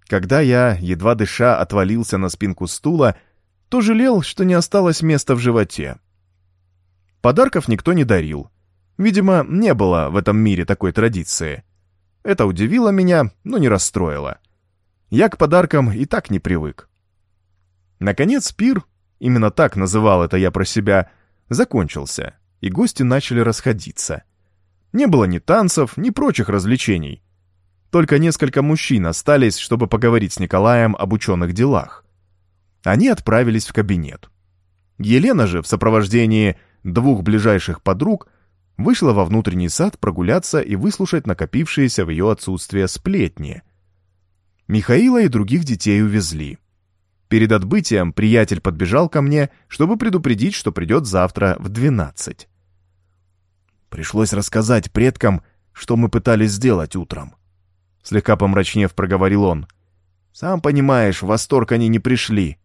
Когда я, едва дыша, отвалился на спинку стула, то жалел, что не осталось места в животе. Подарков никто не дарил. Видимо, не было в этом мире такой традиции. Это удивило меня, но не расстроило. Я к подаркам и так не привык. Наконец пир, именно так называл это я про себя, закончился, и гости начали расходиться. Не было ни танцев, ни прочих развлечений. Только несколько мужчин остались, чтобы поговорить с Николаем об ученых делах. Они отправились в кабинет. Елена же в сопровождении двух ближайших подруг вышла во внутренний сад прогуляться и выслушать накопившиеся в ее отсутствие сплетни. Михаила и других детей увезли. Перед отбытием приятель подбежал ко мне, чтобы предупредить, что придет завтра в двенадцать. Пришлось рассказать предкам, что мы пытались сделать утром. Слегка помрачнев, проговорил он. Сам понимаешь, в восторг они не пришли,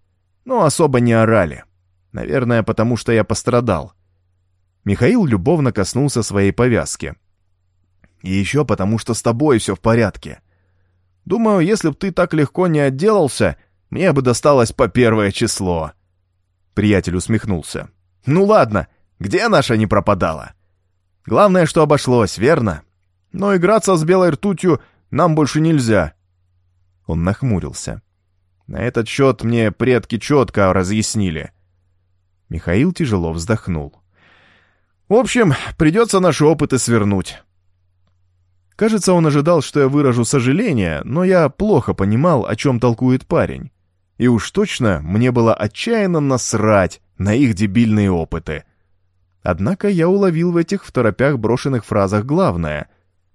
но особо не орали. Наверное, потому что я пострадал. Михаил любовно коснулся своей повязки. «И еще потому, что с тобой все в порядке. Думаю, если б ты так легко не отделался, мне бы досталось по первое число». Приятель усмехнулся. «Ну ладно, где наша не пропадала? Главное, что обошлось, верно? Но играться с белой ртутью нам больше нельзя». Он нахмурился. На этот счет мне предки четко разъяснили. Михаил тяжело вздохнул. В общем, придется наши опыты свернуть. Кажется, он ожидал, что я выражу сожаление, но я плохо понимал, о чем толкует парень. И уж точно мне было отчаянно насрать на их дебильные опыты. Однако я уловил в этих в торопях брошенных фразах главное.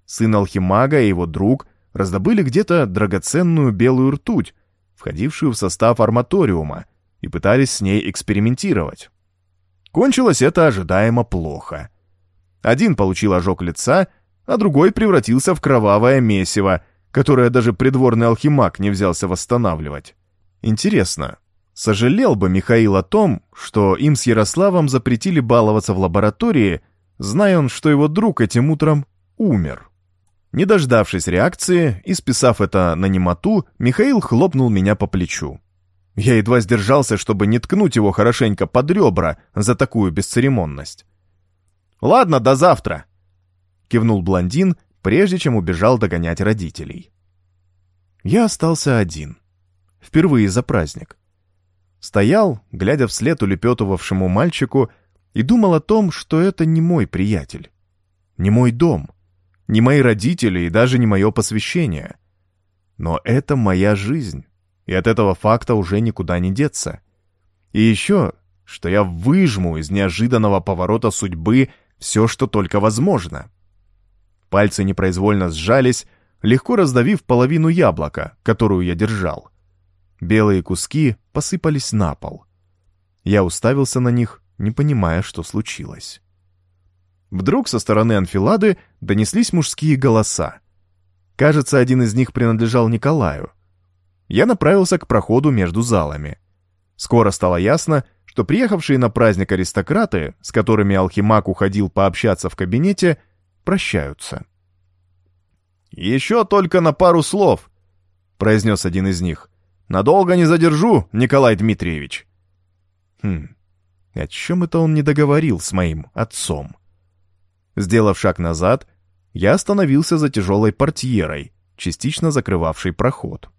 Сын Алхимага и его друг раздобыли где-то драгоценную белую ртуть, входившую в состав арматориума, и пытались с ней экспериментировать. Кончилось это ожидаемо плохо. Один получил ожог лица, а другой превратился в кровавое месиво, которое даже придворный алхимак не взялся восстанавливать. Интересно, сожалел бы Михаил о том, что им с Ярославом запретили баловаться в лаборатории, зная он, что его друг этим утром умер? Не дождавшись реакции и списав это на немоту, Михаил хлопнул меня по плечу. Я едва сдержался, чтобы не ткнуть его хорошенько под ребра за такую бесцеремонность. «Ладно, до завтра!» — кивнул блондин, прежде чем убежал догонять родителей. Я остался один. Впервые за праздник. Стоял, глядя вслед улепетывавшему мальчику, и думал о том, что это не мой приятель, не мой дом, не мои родители и даже не мое посвящение. Но это моя жизнь, и от этого факта уже никуда не деться. И еще, что я выжму из неожиданного поворота судьбы все, что только возможно. Пальцы непроизвольно сжались, легко раздавив половину яблока, которую я держал. Белые куски посыпались на пол. Я уставился на них, не понимая, что случилось. Вдруг со стороны анфилады донеслись мужские голоса. Кажется, один из них принадлежал Николаю. Я направился к проходу между залами. Скоро стало ясно, что приехавшие на праздник аристократы, с которыми Алхимак уходил пообщаться в кабинете, прощаются. «Еще только на пару слов», — произнес один из них. «Надолго не задержу, Николай Дмитриевич». Хм, о чем это он не договорил с моим отцом? Сделав шаг назад, я остановился за тяжелой портьерой, частично закрывавшей проход.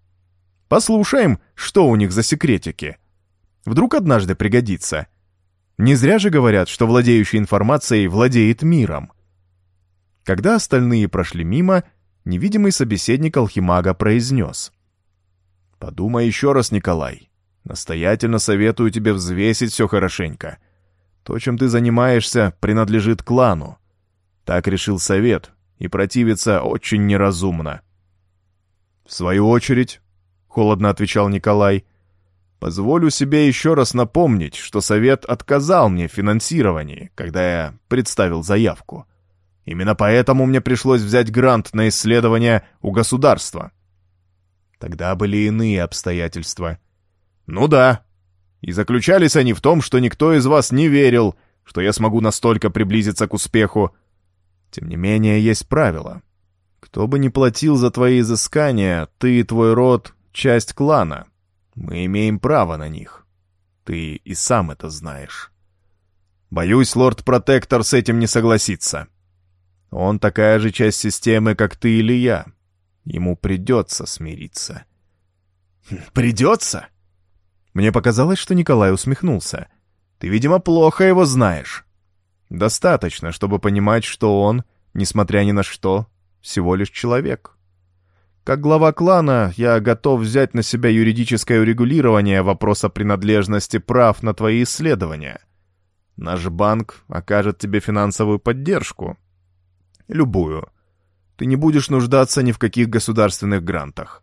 Послушаем, что у них за секретики. Вдруг однажды пригодится. Не зря же говорят, что владеющий информацией владеет миром. Когда остальные прошли мимо, невидимый собеседник алхимага произнес. «Подумай еще раз, Николай. Настоятельно советую тебе взвесить все хорошенько. То, чем ты занимаешься, принадлежит клану. Так решил совет, и противиться очень неразумно». «В свою очередь», — холодно отвечал Николай, — «позволю себе еще раз напомнить, что совет отказал мне в финансировании, когда я представил заявку». Именно поэтому мне пришлось взять грант на исследование у государства. Тогда были иные обстоятельства. Ну да. И заключались они в том, что никто из вас не верил, что я смогу настолько приблизиться к успеху. Тем не менее, есть правило. Кто бы ни платил за твои изыскания, ты и твой род — часть клана. Мы имеем право на них. Ты и сам это знаешь. Боюсь, лорд-протектор с этим не согласится. Он такая же часть системы, как ты или я. Ему придется смириться. «Придется?» Мне показалось, что Николай усмехнулся. «Ты, видимо, плохо его знаешь. Достаточно, чтобы понимать, что он, несмотря ни на что, всего лишь человек. Как глава клана, я готов взять на себя юридическое урегулирование вопроса принадлежности прав на твои исследования. Наш банк окажет тебе финансовую поддержку, Любую. Ты не будешь нуждаться ни в каких государственных грантах.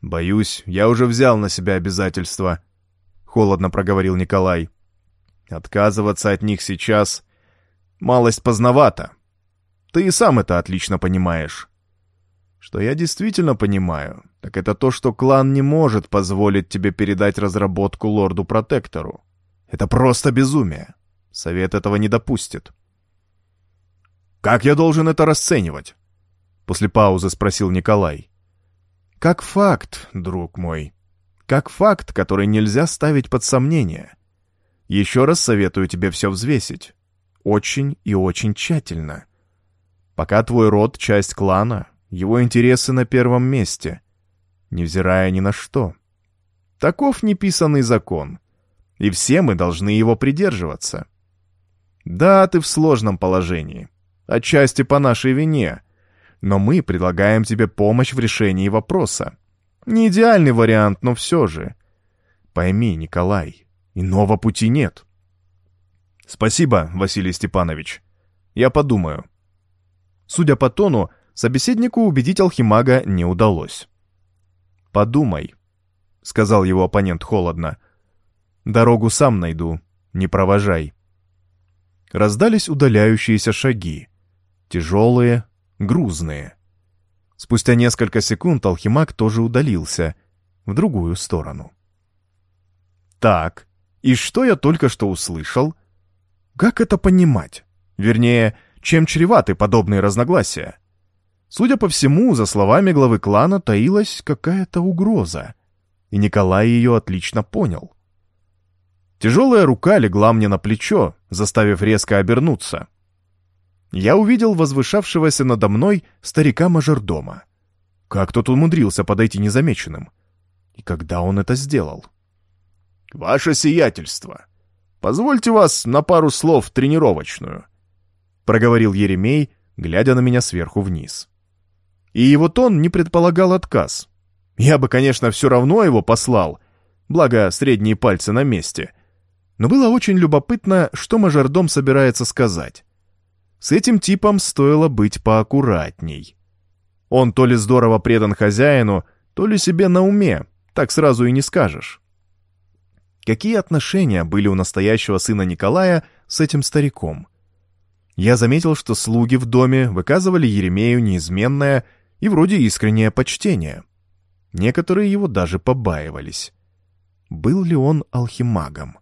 Боюсь, я уже взял на себя обязательства, холодно проговорил Николай. Отказываться от них сейчас малость поздновато. Ты и сам это отлично понимаешь. Что я действительно понимаю, так это то, что клан не может позволить тебе передать разработку лорду-протектору. Это просто безумие. Совет этого не допустит. «Как я должен это расценивать?» После паузы спросил Николай. «Как факт, друг мой. Как факт, который нельзя ставить под сомнение. Еще раз советую тебе все взвесить. Очень и очень тщательно. Пока твой род — часть клана, его интересы на первом месте, невзирая ни на что. Таков неписанный закон, и все мы должны его придерживаться. Да, ты в сложном положении, отчасти по нашей вине. Но мы предлагаем тебе помощь в решении вопроса. Не идеальный вариант, но все же. Пойми, Николай, иного пути нет. Спасибо, Василий Степанович. Я подумаю. Судя по тону, собеседнику убедить алхимага не удалось. «Подумай», — сказал его оппонент холодно. «Дорогу сам найду, не провожай». Раздались удаляющиеся шаги тяжелые, грузные. Спустя несколько секунд алхимак тоже удалился в другую сторону. Так, и что я только что услышал? Как это понимать? Вернее, чем чреваты подобные разногласия? Судя по всему, за словами главы клана таилась какая-то угроза. и Николай ее отлично понял. Тяжелая рука легла мне на плечо, заставив резко обернуться. Я увидел возвышавшегося надо мной старика-мажордома. Как тот умудрился подойти незамеченным? И когда он это сделал? «Ваше сиятельство! Позвольте вас на пару слов тренировочную», — проговорил Еремей, глядя на меня сверху вниз. И его тон не предполагал отказ. Я бы, конечно, все равно его послал, благо средние пальцы на месте — но было очень любопытно, что мажордом собирается сказать. С этим типом стоило быть поаккуратней. Он то ли здорово предан хозяину, то ли себе на уме, так сразу и не скажешь. Какие отношения были у настоящего сына Николая с этим стариком? Я заметил, что слуги в доме выказывали Еремею неизменное и вроде искреннее почтение. Некоторые его даже побаивались. Был ли он алхимагом?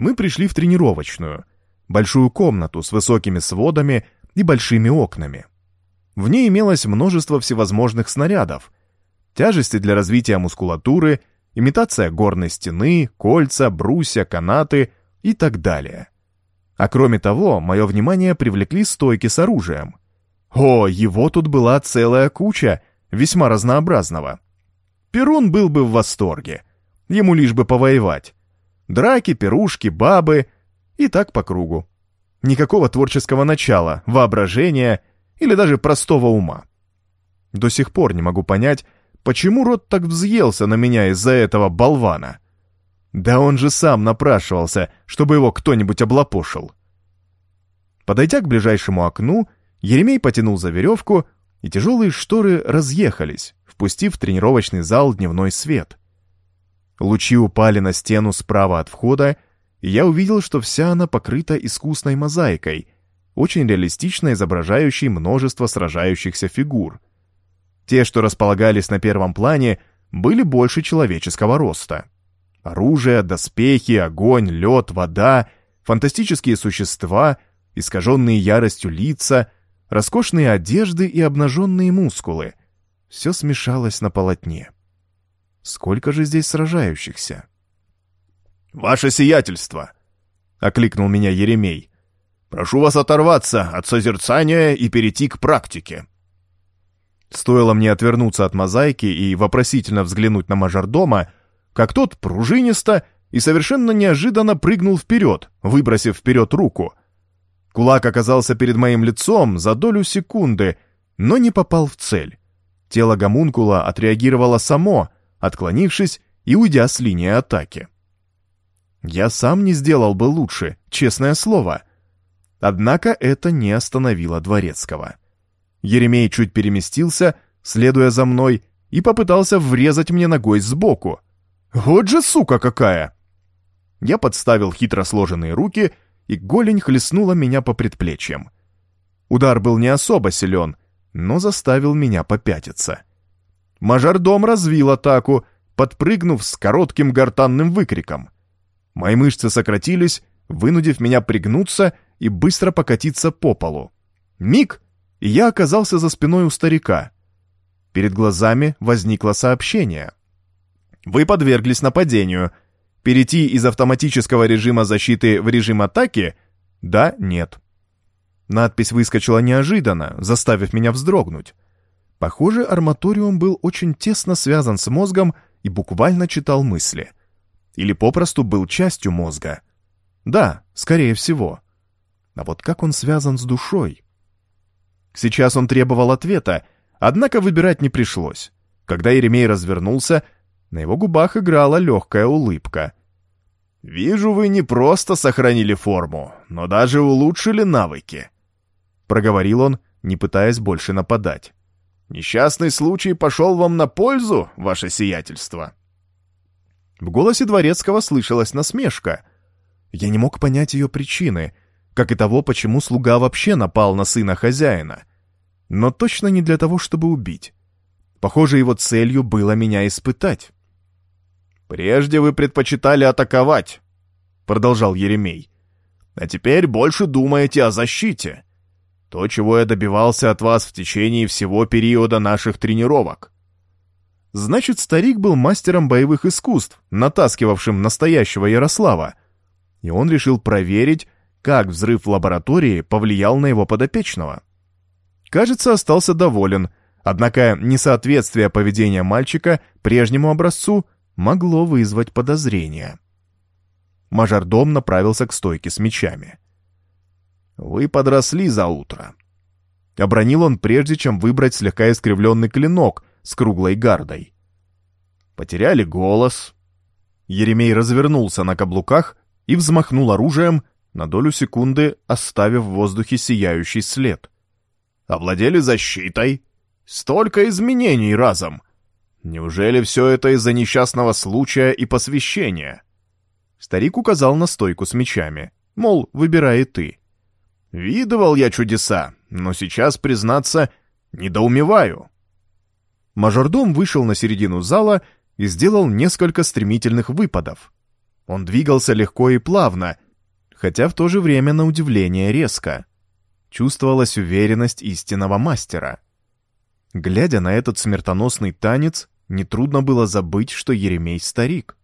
мы пришли в тренировочную, большую комнату с высокими сводами и большими окнами. В ней имелось множество всевозможных снарядов, тяжести для развития мускулатуры, имитация горной стены, кольца, брусья, канаты и так далее. А кроме того, мое внимание привлекли стойки с оружием. О, его тут была целая куча, весьма разнообразного. Перун был бы в восторге. Ему лишь бы повоевать. Драки, пирушки, бабы и так по кругу. Никакого творческого начала, воображения или даже простого ума. До сих пор не могу понять, почему рот так взъелся на меня из-за этого болвана. Да он же сам напрашивался, чтобы его кто-нибудь облапошил. Подойдя к ближайшему окну, Еремей потянул за веревку, и тяжелые шторы разъехались, впустив в тренировочный зал дневной свет. Лучи упали на стену справа от входа, и я увидел, что вся она покрыта искусной мозаикой, очень реалистично изображающей множество сражающихся фигур. Те, что располагались на первом плане, были больше человеческого роста. Оружие, доспехи, огонь, лед, вода, фантастические существа, искаженные яростью лица, роскошные одежды и обнаженные мускулы. Все смешалось на полотне. Сколько же здесь сражающихся? «Ваше сиятельство!» — окликнул меня Еремей. «Прошу вас оторваться от созерцания и перейти к практике». Стоило мне отвернуться от мозаики и вопросительно взглянуть на мажордома, как тот пружинисто и совершенно неожиданно прыгнул вперед, выбросив вперед руку. Кулак оказался перед моим лицом за долю секунды, но не попал в цель. Тело гомункула отреагировало само — отклонившись и уйдя с линии атаки. Я сам не сделал бы лучше, честное слово. Однако это не остановило Дворецкого. Еремей чуть переместился, следуя за мной, и попытался врезать мне ногой сбоку. Вот же сука какая! Я подставил хитро сложенные руки, и голень хлестнула меня по предплечьям. Удар был не особо силен, но заставил меня попятиться. Мажордом развил атаку, подпрыгнув с коротким гортанным выкриком. Мои мышцы сократились, вынудив меня пригнуться и быстро покатиться по полу. Миг, и я оказался за спиной у старика. Перед глазами возникло сообщение. Вы подверглись нападению. Перейти из автоматического режима защиты в режим атаки? Да, нет. Надпись выскочила неожиданно, заставив меня вздрогнуть. Похоже, арматориум был очень тесно связан с мозгом и буквально читал мысли. Или попросту был частью мозга. Да, скорее всего. А вот как он связан с душой? Сейчас он требовал ответа, однако выбирать не пришлось. Когда Еремей развернулся, на его губах играла легкая улыбка. «Вижу, вы не просто сохранили форму, но даже улучшили навыки», — проговорил он, не пытаясь больше нападать. Несчастный случай пошел вам на пользу, ваше сиятельство?» В голосе Дворецкого слышалась насмешка. Я не мог понять ее причины, как и того, почему слуга вообще напал на сына хозяина. Но точно не для того, чтобы убить. Похоже, его целью было меня испытать. «Прежде вы предпочитали атаковать», — продолжал Еремей. «А теперь больше думаете о защите. То, чего я добивался от вас в течение всего периода наших тренировок. Значит, старик был мастером боевых искусств, натаскивавшим настоящего Ярослава. И он решил проверить, как взрыв в лаборатории повлиял на его подопечного. Кажется, остался доволен, однако несоответствие поведения мальчика прежнему образцу могло вызвать подозрения. Мажордом направился к стойке с мечами. «Вы подросли за утро», — обронил он прежде, чем выбрать слегка искривленный клинок с круглой гардой. «Потеряли голос». Еремей развернулся на каблуках и взмахнул оружием, на долю секунды оставив в воздухе сияющий след. «Овладели защитой. Столько изменений разом. Неужели все это из-за несчастного случая и посвящения?» Старик указал на стойку с мечами, мол, выбирай ты. «Видывал я чудеса, но сейчас, признаться, недоумеваю». Мажордом вышел на середину зала и сделал несколько стремительных выпадов. Он двигался легко и плавно, хотя в то же время на удивление резко. Чувствовалась уверенность истинного мастера. Глядя на этот смертоносный танец, нетрудно было забыть, что Еремей старик.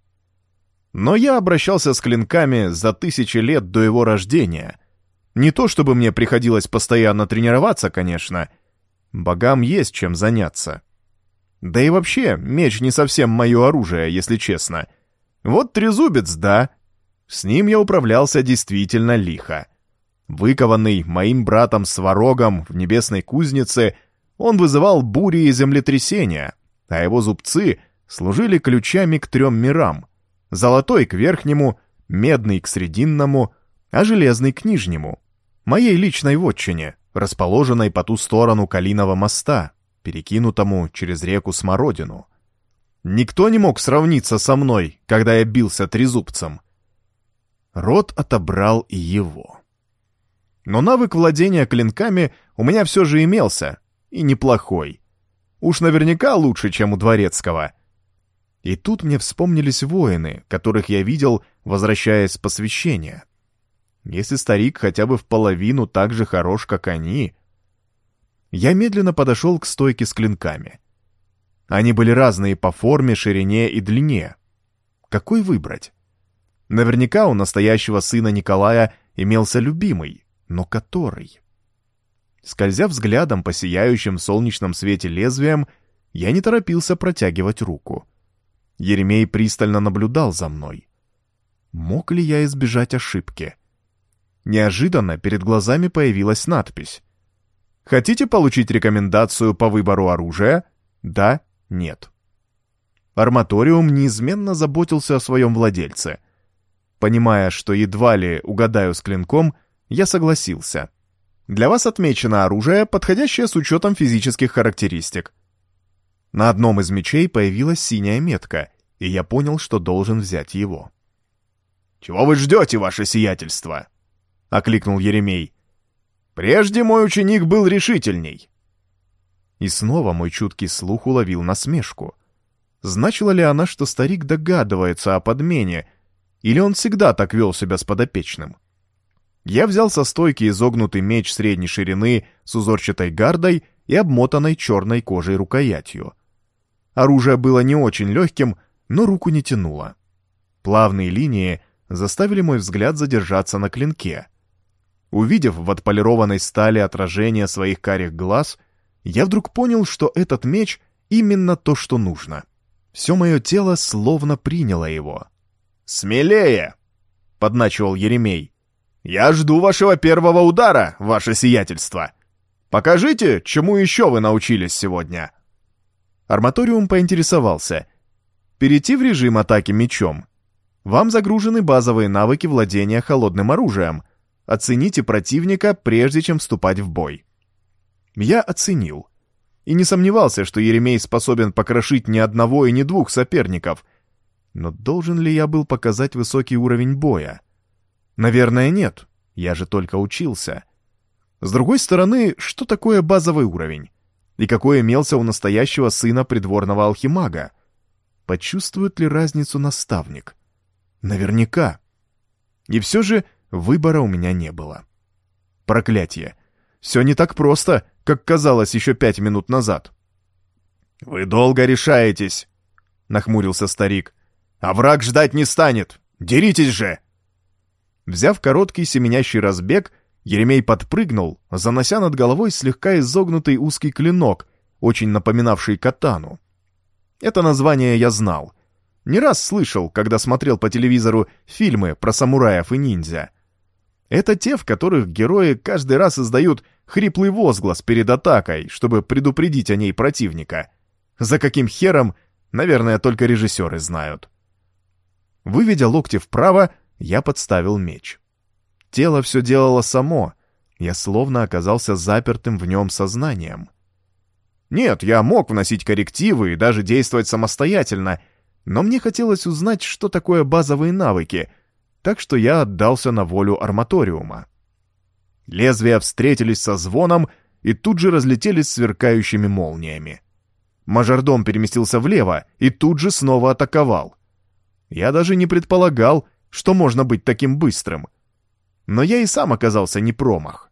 Но я обращался с клинками за тысячи лет до его рождения. Не то чтобы мне приходилось постоянно тренироваться, конечно. Богам есть чем заняться. Да и вообще, меч не совсем мое оружие, если честно. Вот трезубец, да, с ним я управлялся действительно лихо. Выкованный моим братом Сварогом в небесной кузнице, он вызывал бури и землетрясения, а его зубцы служили ключами к трем мирам. Золотой к верхнему, медный к срединному, а железный к нижнему. Моей личной вотчине, расположенной по ту сторону Калиного моста, перекинутому через реку Смородину. Никто не мог сравниться со мной, когда я бился трезубцем. Рот отобрал и его. Но навык владения клинками у меня все же имелся, и неплохой. Уж наверняка лучше, чем у Дворецкого. И тут мне вспомнились воины, которых я видел, возвращаясь с посвящения. Если старик хотя бы в половину так же хорош, как они... Я медленно подошел к стойке с клинками. Они были разные по форме, ширине и длине. Какой выбрать? Наверняка у настоящего сына Николая имелся любимый, но который? Скользя взглядом по сияющим в солнечном свете лезвиям, я не торопился протягивать руку. Еремей пристально наблюдал за мной. Мог ли я избежать ошибки? Неожиданно перед глазами появилась надпись. «Хотите получить рекомендацию по выбору оружия? Да, нет». Арматориум неизменно заботился о своем владельце — Понимая, что едва ли угадаю с клинком, я согласился. Для вас отмечено оружие, подходящее с учетом физических характеристик. На одном из мечей появилась синяя метка, и я понял, что должен взять его. «Чего вы ждете, ваше сиятельство?» — окликнул Еремей. «Прежде мой ученик был решительней». И снова мой чуткий слух уловил насмешку. Значила ли она, что старик догадывается о подмене, или он всегда так вел себя с подопечным? Я взял со стойки изогнутый меч средней ширины с узорчатой гардой и обмотанной черной кожей рукоятью. Оружие было не очень легким, но руку не тянуло. Плавные линии заставили мой взгляд задержаться на клинке. Увидев в отполированной стали отражение своих карих глаз, я вдруг понял, что этот меч именно то, что нужно. Все мое тело словно приняло его. «Смелее!» — подначивал Еремей. «Я жду вашего первого удара, ваше сиятельство. Покажите, чему еще вы научились сегодня». Арматориум поинтересовался. «Перейти в режим атаки мечом. Вам загружены базовые навыки владения холодным оружием. Оцените противника, прежде чем вступать в бой». Я оценил. И не сомневался, что Еремей способен покрошить ни одного и ни двух соперников — но должен ли я был показать высокий уровень боя? Наверное, нет. Я же только учился. С другой стороны, что такое базовый уровень? И какой имелся у настоящего сына придворного алхимага? Почувствует ли разницу наставник? Наверняка. И все же выбора у меня не было. Проклятие. Все не так просто, как казалось еще пять минут назад. «Вы долго решаетесь», — нахмурился старик. «А враг ждать не станет. Деритесь же!» Взяв короткий семенящий разбег, Еремей подпрыгнул, занося над головой слегка изогнутый узкий клинок, очень напоминавший катану. Это название я знал. Не раз слышал, когда смотрел по телевизору фильмы про самураев и ниндзя. Это те, в которых герои каждый раз издают хриплый возглас перед атакой, чтобы предупредить о ней противника. За каким хером, наверное, только режиссеры знают. Выведя локти вправо, я подставил меч. Тело все делало само, я словно оказался запертым в нем сознанием. Нет, я мог вносить коррективы и даже действовать самостоятельно — но мне хотелось узнать, что такое базовые навыки, так что я отдался на волю арматориума. Лезвия встретились со звоном и тут же разлетелись сверкающими молниями. Мажордом переместился влево и тут же снова атаковал. Я даже не предполагал, что можно быть таким быстрым. Но я и сам оказался не промах.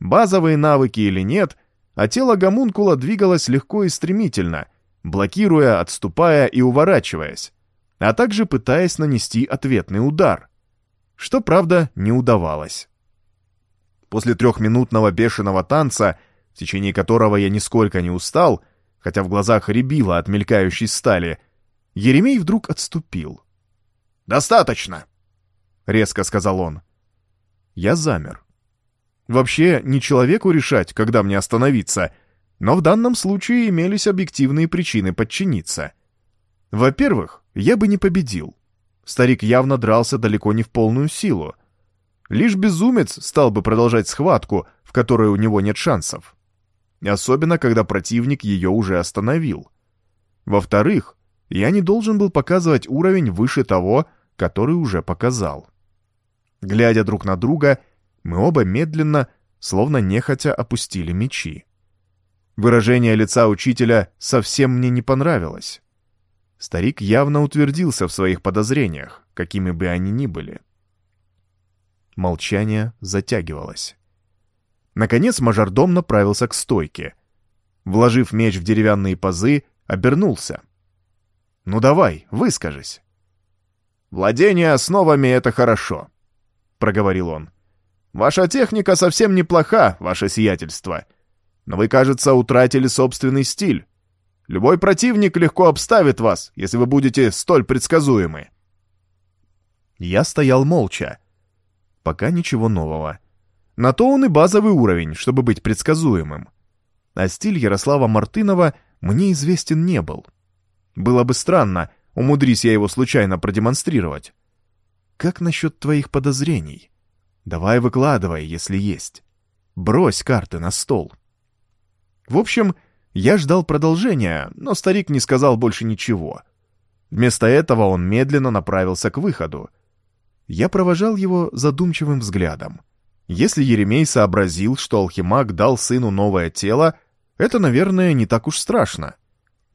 Базовые навыки или нет, а тело гомункула двигалось легко и стремительно — блокируя, отступая и уворачиваясь, а также пытаясь нанести ответный удар, что, правда, не удавалось. После трехминутного бешеного танца, в течение которого я нисколько не устал, хотя в глазах рябило от мелькающей стали, Еремей вдруг отступил. «Достаточно!» — резко сказал он. Я замер. Вообще, не человеку решать, когда мне остановиться — но в данном случае имелись объективные причины подчиниться. Во-первых, я бы не победил. Старик явно дрался далеко не в полную силу. Лишь безумец стал бы продолжать схватку, в которой у него нет шансов. Особенно, когда противник ее уже остановил. Во-вторых, я не должен был показывать уровень выше того, который уже показал. Глядя друг на друга, мы оба медленно, словно нехотя опустили мечи. Выражение лица учителя совсем мне не понравилось. Старик явно утвердился в своих подозрениях, какими бы они ни были. Молчание затягивалось. Наконец мажордом направился к стойке. Вложив меч в деревянные пазы, обернулся. «Ну давай, выскажись». «Владение основами — это хорошо», — проговорил он. «Ваша техника совсем неплоха, ваше сиятельство, но вы, кажется, утратили собственный стиль. Любой противник легко обставит вас, если вы будете столь предсказуемы. Я стоял молча. Пока ничего нового. На то он и базовый уровень, чтобы быть предсказуемым. А стиль Ярослава Мартынова мне известен не был. Было бы странно, умудрись я его случайно продемонстрировать. Как насчет твоих подозрений? Давай выкладывай, если есть. Брось карты на стол. В общем, я ждал продолжения, но старик не сказал больше ничего. Вместо этого он медленно направился к выходу. Я провожал его задумчивым взглядом. Если Еремей сообразил, что алхимаг дал сыну новое тело, это, наверное, не так уж страшно.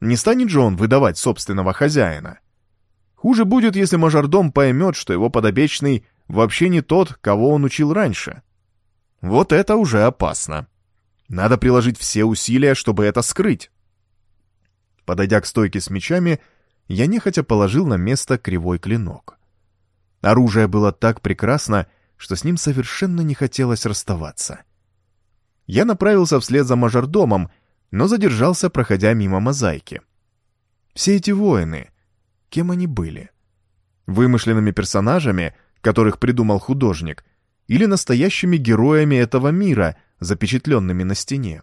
Не станет же он выдавать собственного хозяина. Хуже будет, если мажордом поймет, что его подопечный вообще не тот, кого он учил раньше. Вот это уже опасно. Надо приложить все усилия, чтобы это скрыть. Подойдя к стойке с мечами, я нехотя положил на место кривой клинок. Оружие было так прекрасно, что с ним совершенно не хотелось расставаться. Я направился вслед за мажордомом, но задержался, проходя мимо мозаики. Все эти воины, кем они были? Вымышленными персонажами, которых придумал художник, или настоящими героями этого мира — запечатленными на стене.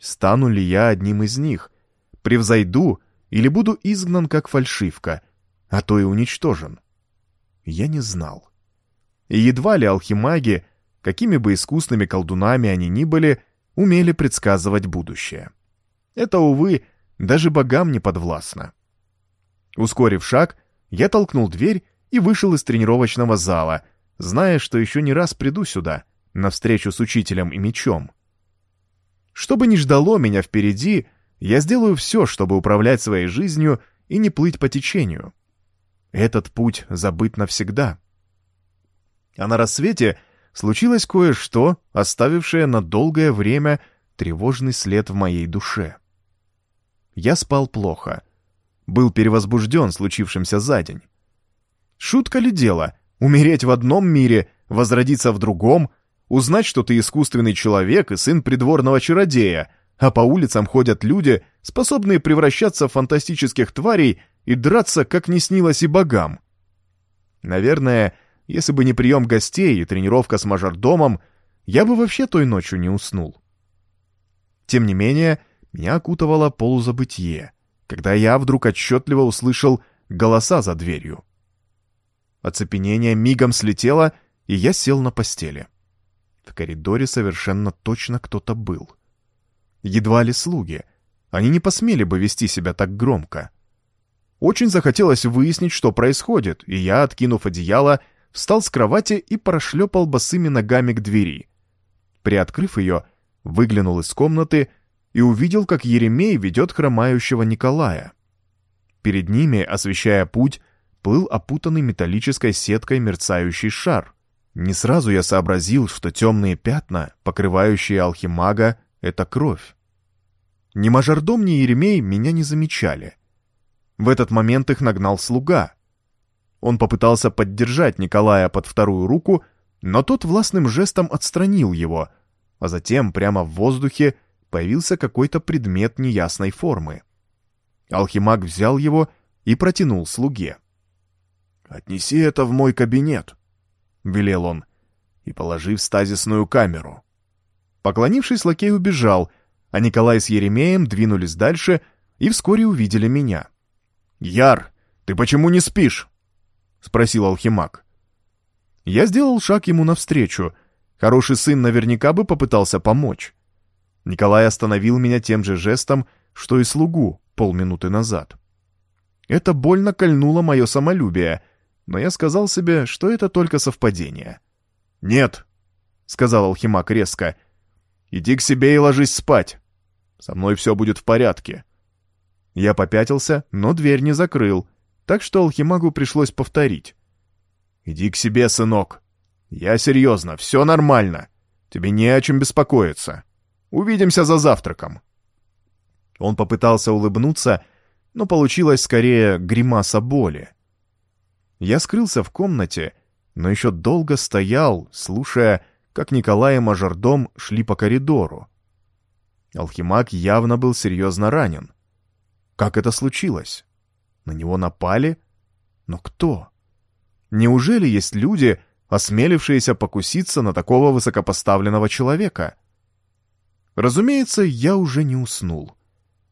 Стану ли я одним из них? Превзойду или буду изгнан как фальшивка, а то и уничтожен? Я не знал. И едва ли алхимаги, какими бы искусными колдунами они ни были, умели предсказывать будущее. Это, увы, даже богам не подвластно. Ускорив шаг, я толкнул дверь и вышел из тренировочного зала, зная, что еще не раз приду сюда — на встречу с учителем и мечом. Что бы ни ждало меня впереди, я сделаю все, чтобы управлять своей жизнью и не плыть по течению. Этот путь забыт навсегда. А на рассвете случилось кое-что, оставившее на долгое время тревожный след в моей душе. Я спал плохо. Был перевозбужден случившимся за день. Шутка ли дело? Умереть в одном мире, возродиться в другом, узнать, что ты искусственный человек и сын придворного чародея, а по улицам ходят люди, способные превращаться в фантастических тварей и драться, как не снилось и богам. Наверное, если бы не прием гостей и тренировка с мажордомом, я бы вообще той ночью не уснул. Тем не менее, меня окутывало полузабытие, когда я вдруг отчетливо услышал голоса за дверью. Оцепенение мигом слетело, и я сел на постели. В коридоре совершенно точно кто-то был. Едва ли слуги. Они не посмели бы вести себя так громко. Очень захотелось выяснить, что происходит, и я, откинув одеяло, встал с кровати и прошлепал босыми ногами к двери. Приоткрыв ее, выглянул из комнаты и увидел, как Еремей ведет хромающего Николая. Перед ними, освещая путь, плыл опутанный металлической сеткой мерцающий шар. Не сразу я сообразил, что темные пятна, покрывающие алхимага, — это кровь. Ни мажордом, ни Еремей меня не замечали. В этот момент их нагнал слуга. Он попытался поддержать Николая под вторую руку, но тот властным жестом отстранил его, а затем прямо в воздухе появился какой-то предмет неясной формы. Алхимаг взял его и протянул слуге. «Отнеси это в мой кабинет», — велел он, — «и положи в стазисную камеру». Поклонившись, лакей убежал, а Николай с Еремеем двинулись дальше и вскоре увидели меня. «Яр, ты почему не спишь?» — спросил алхимаг. Я сделал шаг ему навстречу. Хороший сын наверняка бы попытался помочь. Николай остановил меня тем же жестом, что и слугу полминуты назад. Это больно кольнуло мое самолюбие — но я сказал себе, что это только совпадение. «Нет», — сказал Алхимак резко, — «иди к себе и ложись спать. Со мной все будет в порядке». Я попятился, но дверь не закрыл, так что Алхимагу пришлось повторить. «Иди к себе, сынок. Я серьезно, все нормально. Тебе не о чем беспокоиться. Увидимся за завтраком». Он попытался улыбнуться, но получилось скорее гримаса боли. Я скрылся в комнате, но еще долго стоял, слушая, как Николай и мажордом шли по коридору. Алхимаг явно был серьезно ранен. Как это случилось? На него напали? Но кто? Неужели есть люди, осмелившиеся покуситься на такого высокопоставленного человека? Разумеется, я уже не уснул.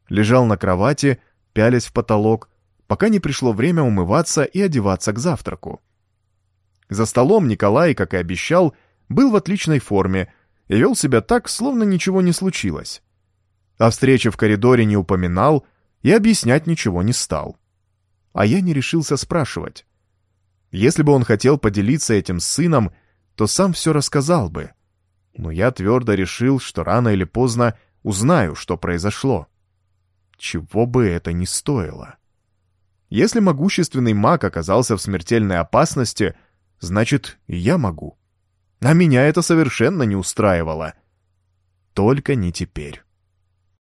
Лежал на кровати, пялясь в потолок, пока не пришло время умываться и одеваться к завтраку. За столом Николай, как и обещал, был в отличной форме и вел себя так, словно ничего не случилось. О встрече в коридоре не упоминал и объяснять ничего не стал. А я не решился спрашивать. Если бы он хотел поделиться этим с сыном, то сам все рассказал бы. Но я твердо решил, что рано или поздно узнаю, что произошло. Чего бы это ни стоило. Если могущественный маг оказался в смертельной опасности, значит, и я могу. А меня это совершенно не устраивало. Только не теперь.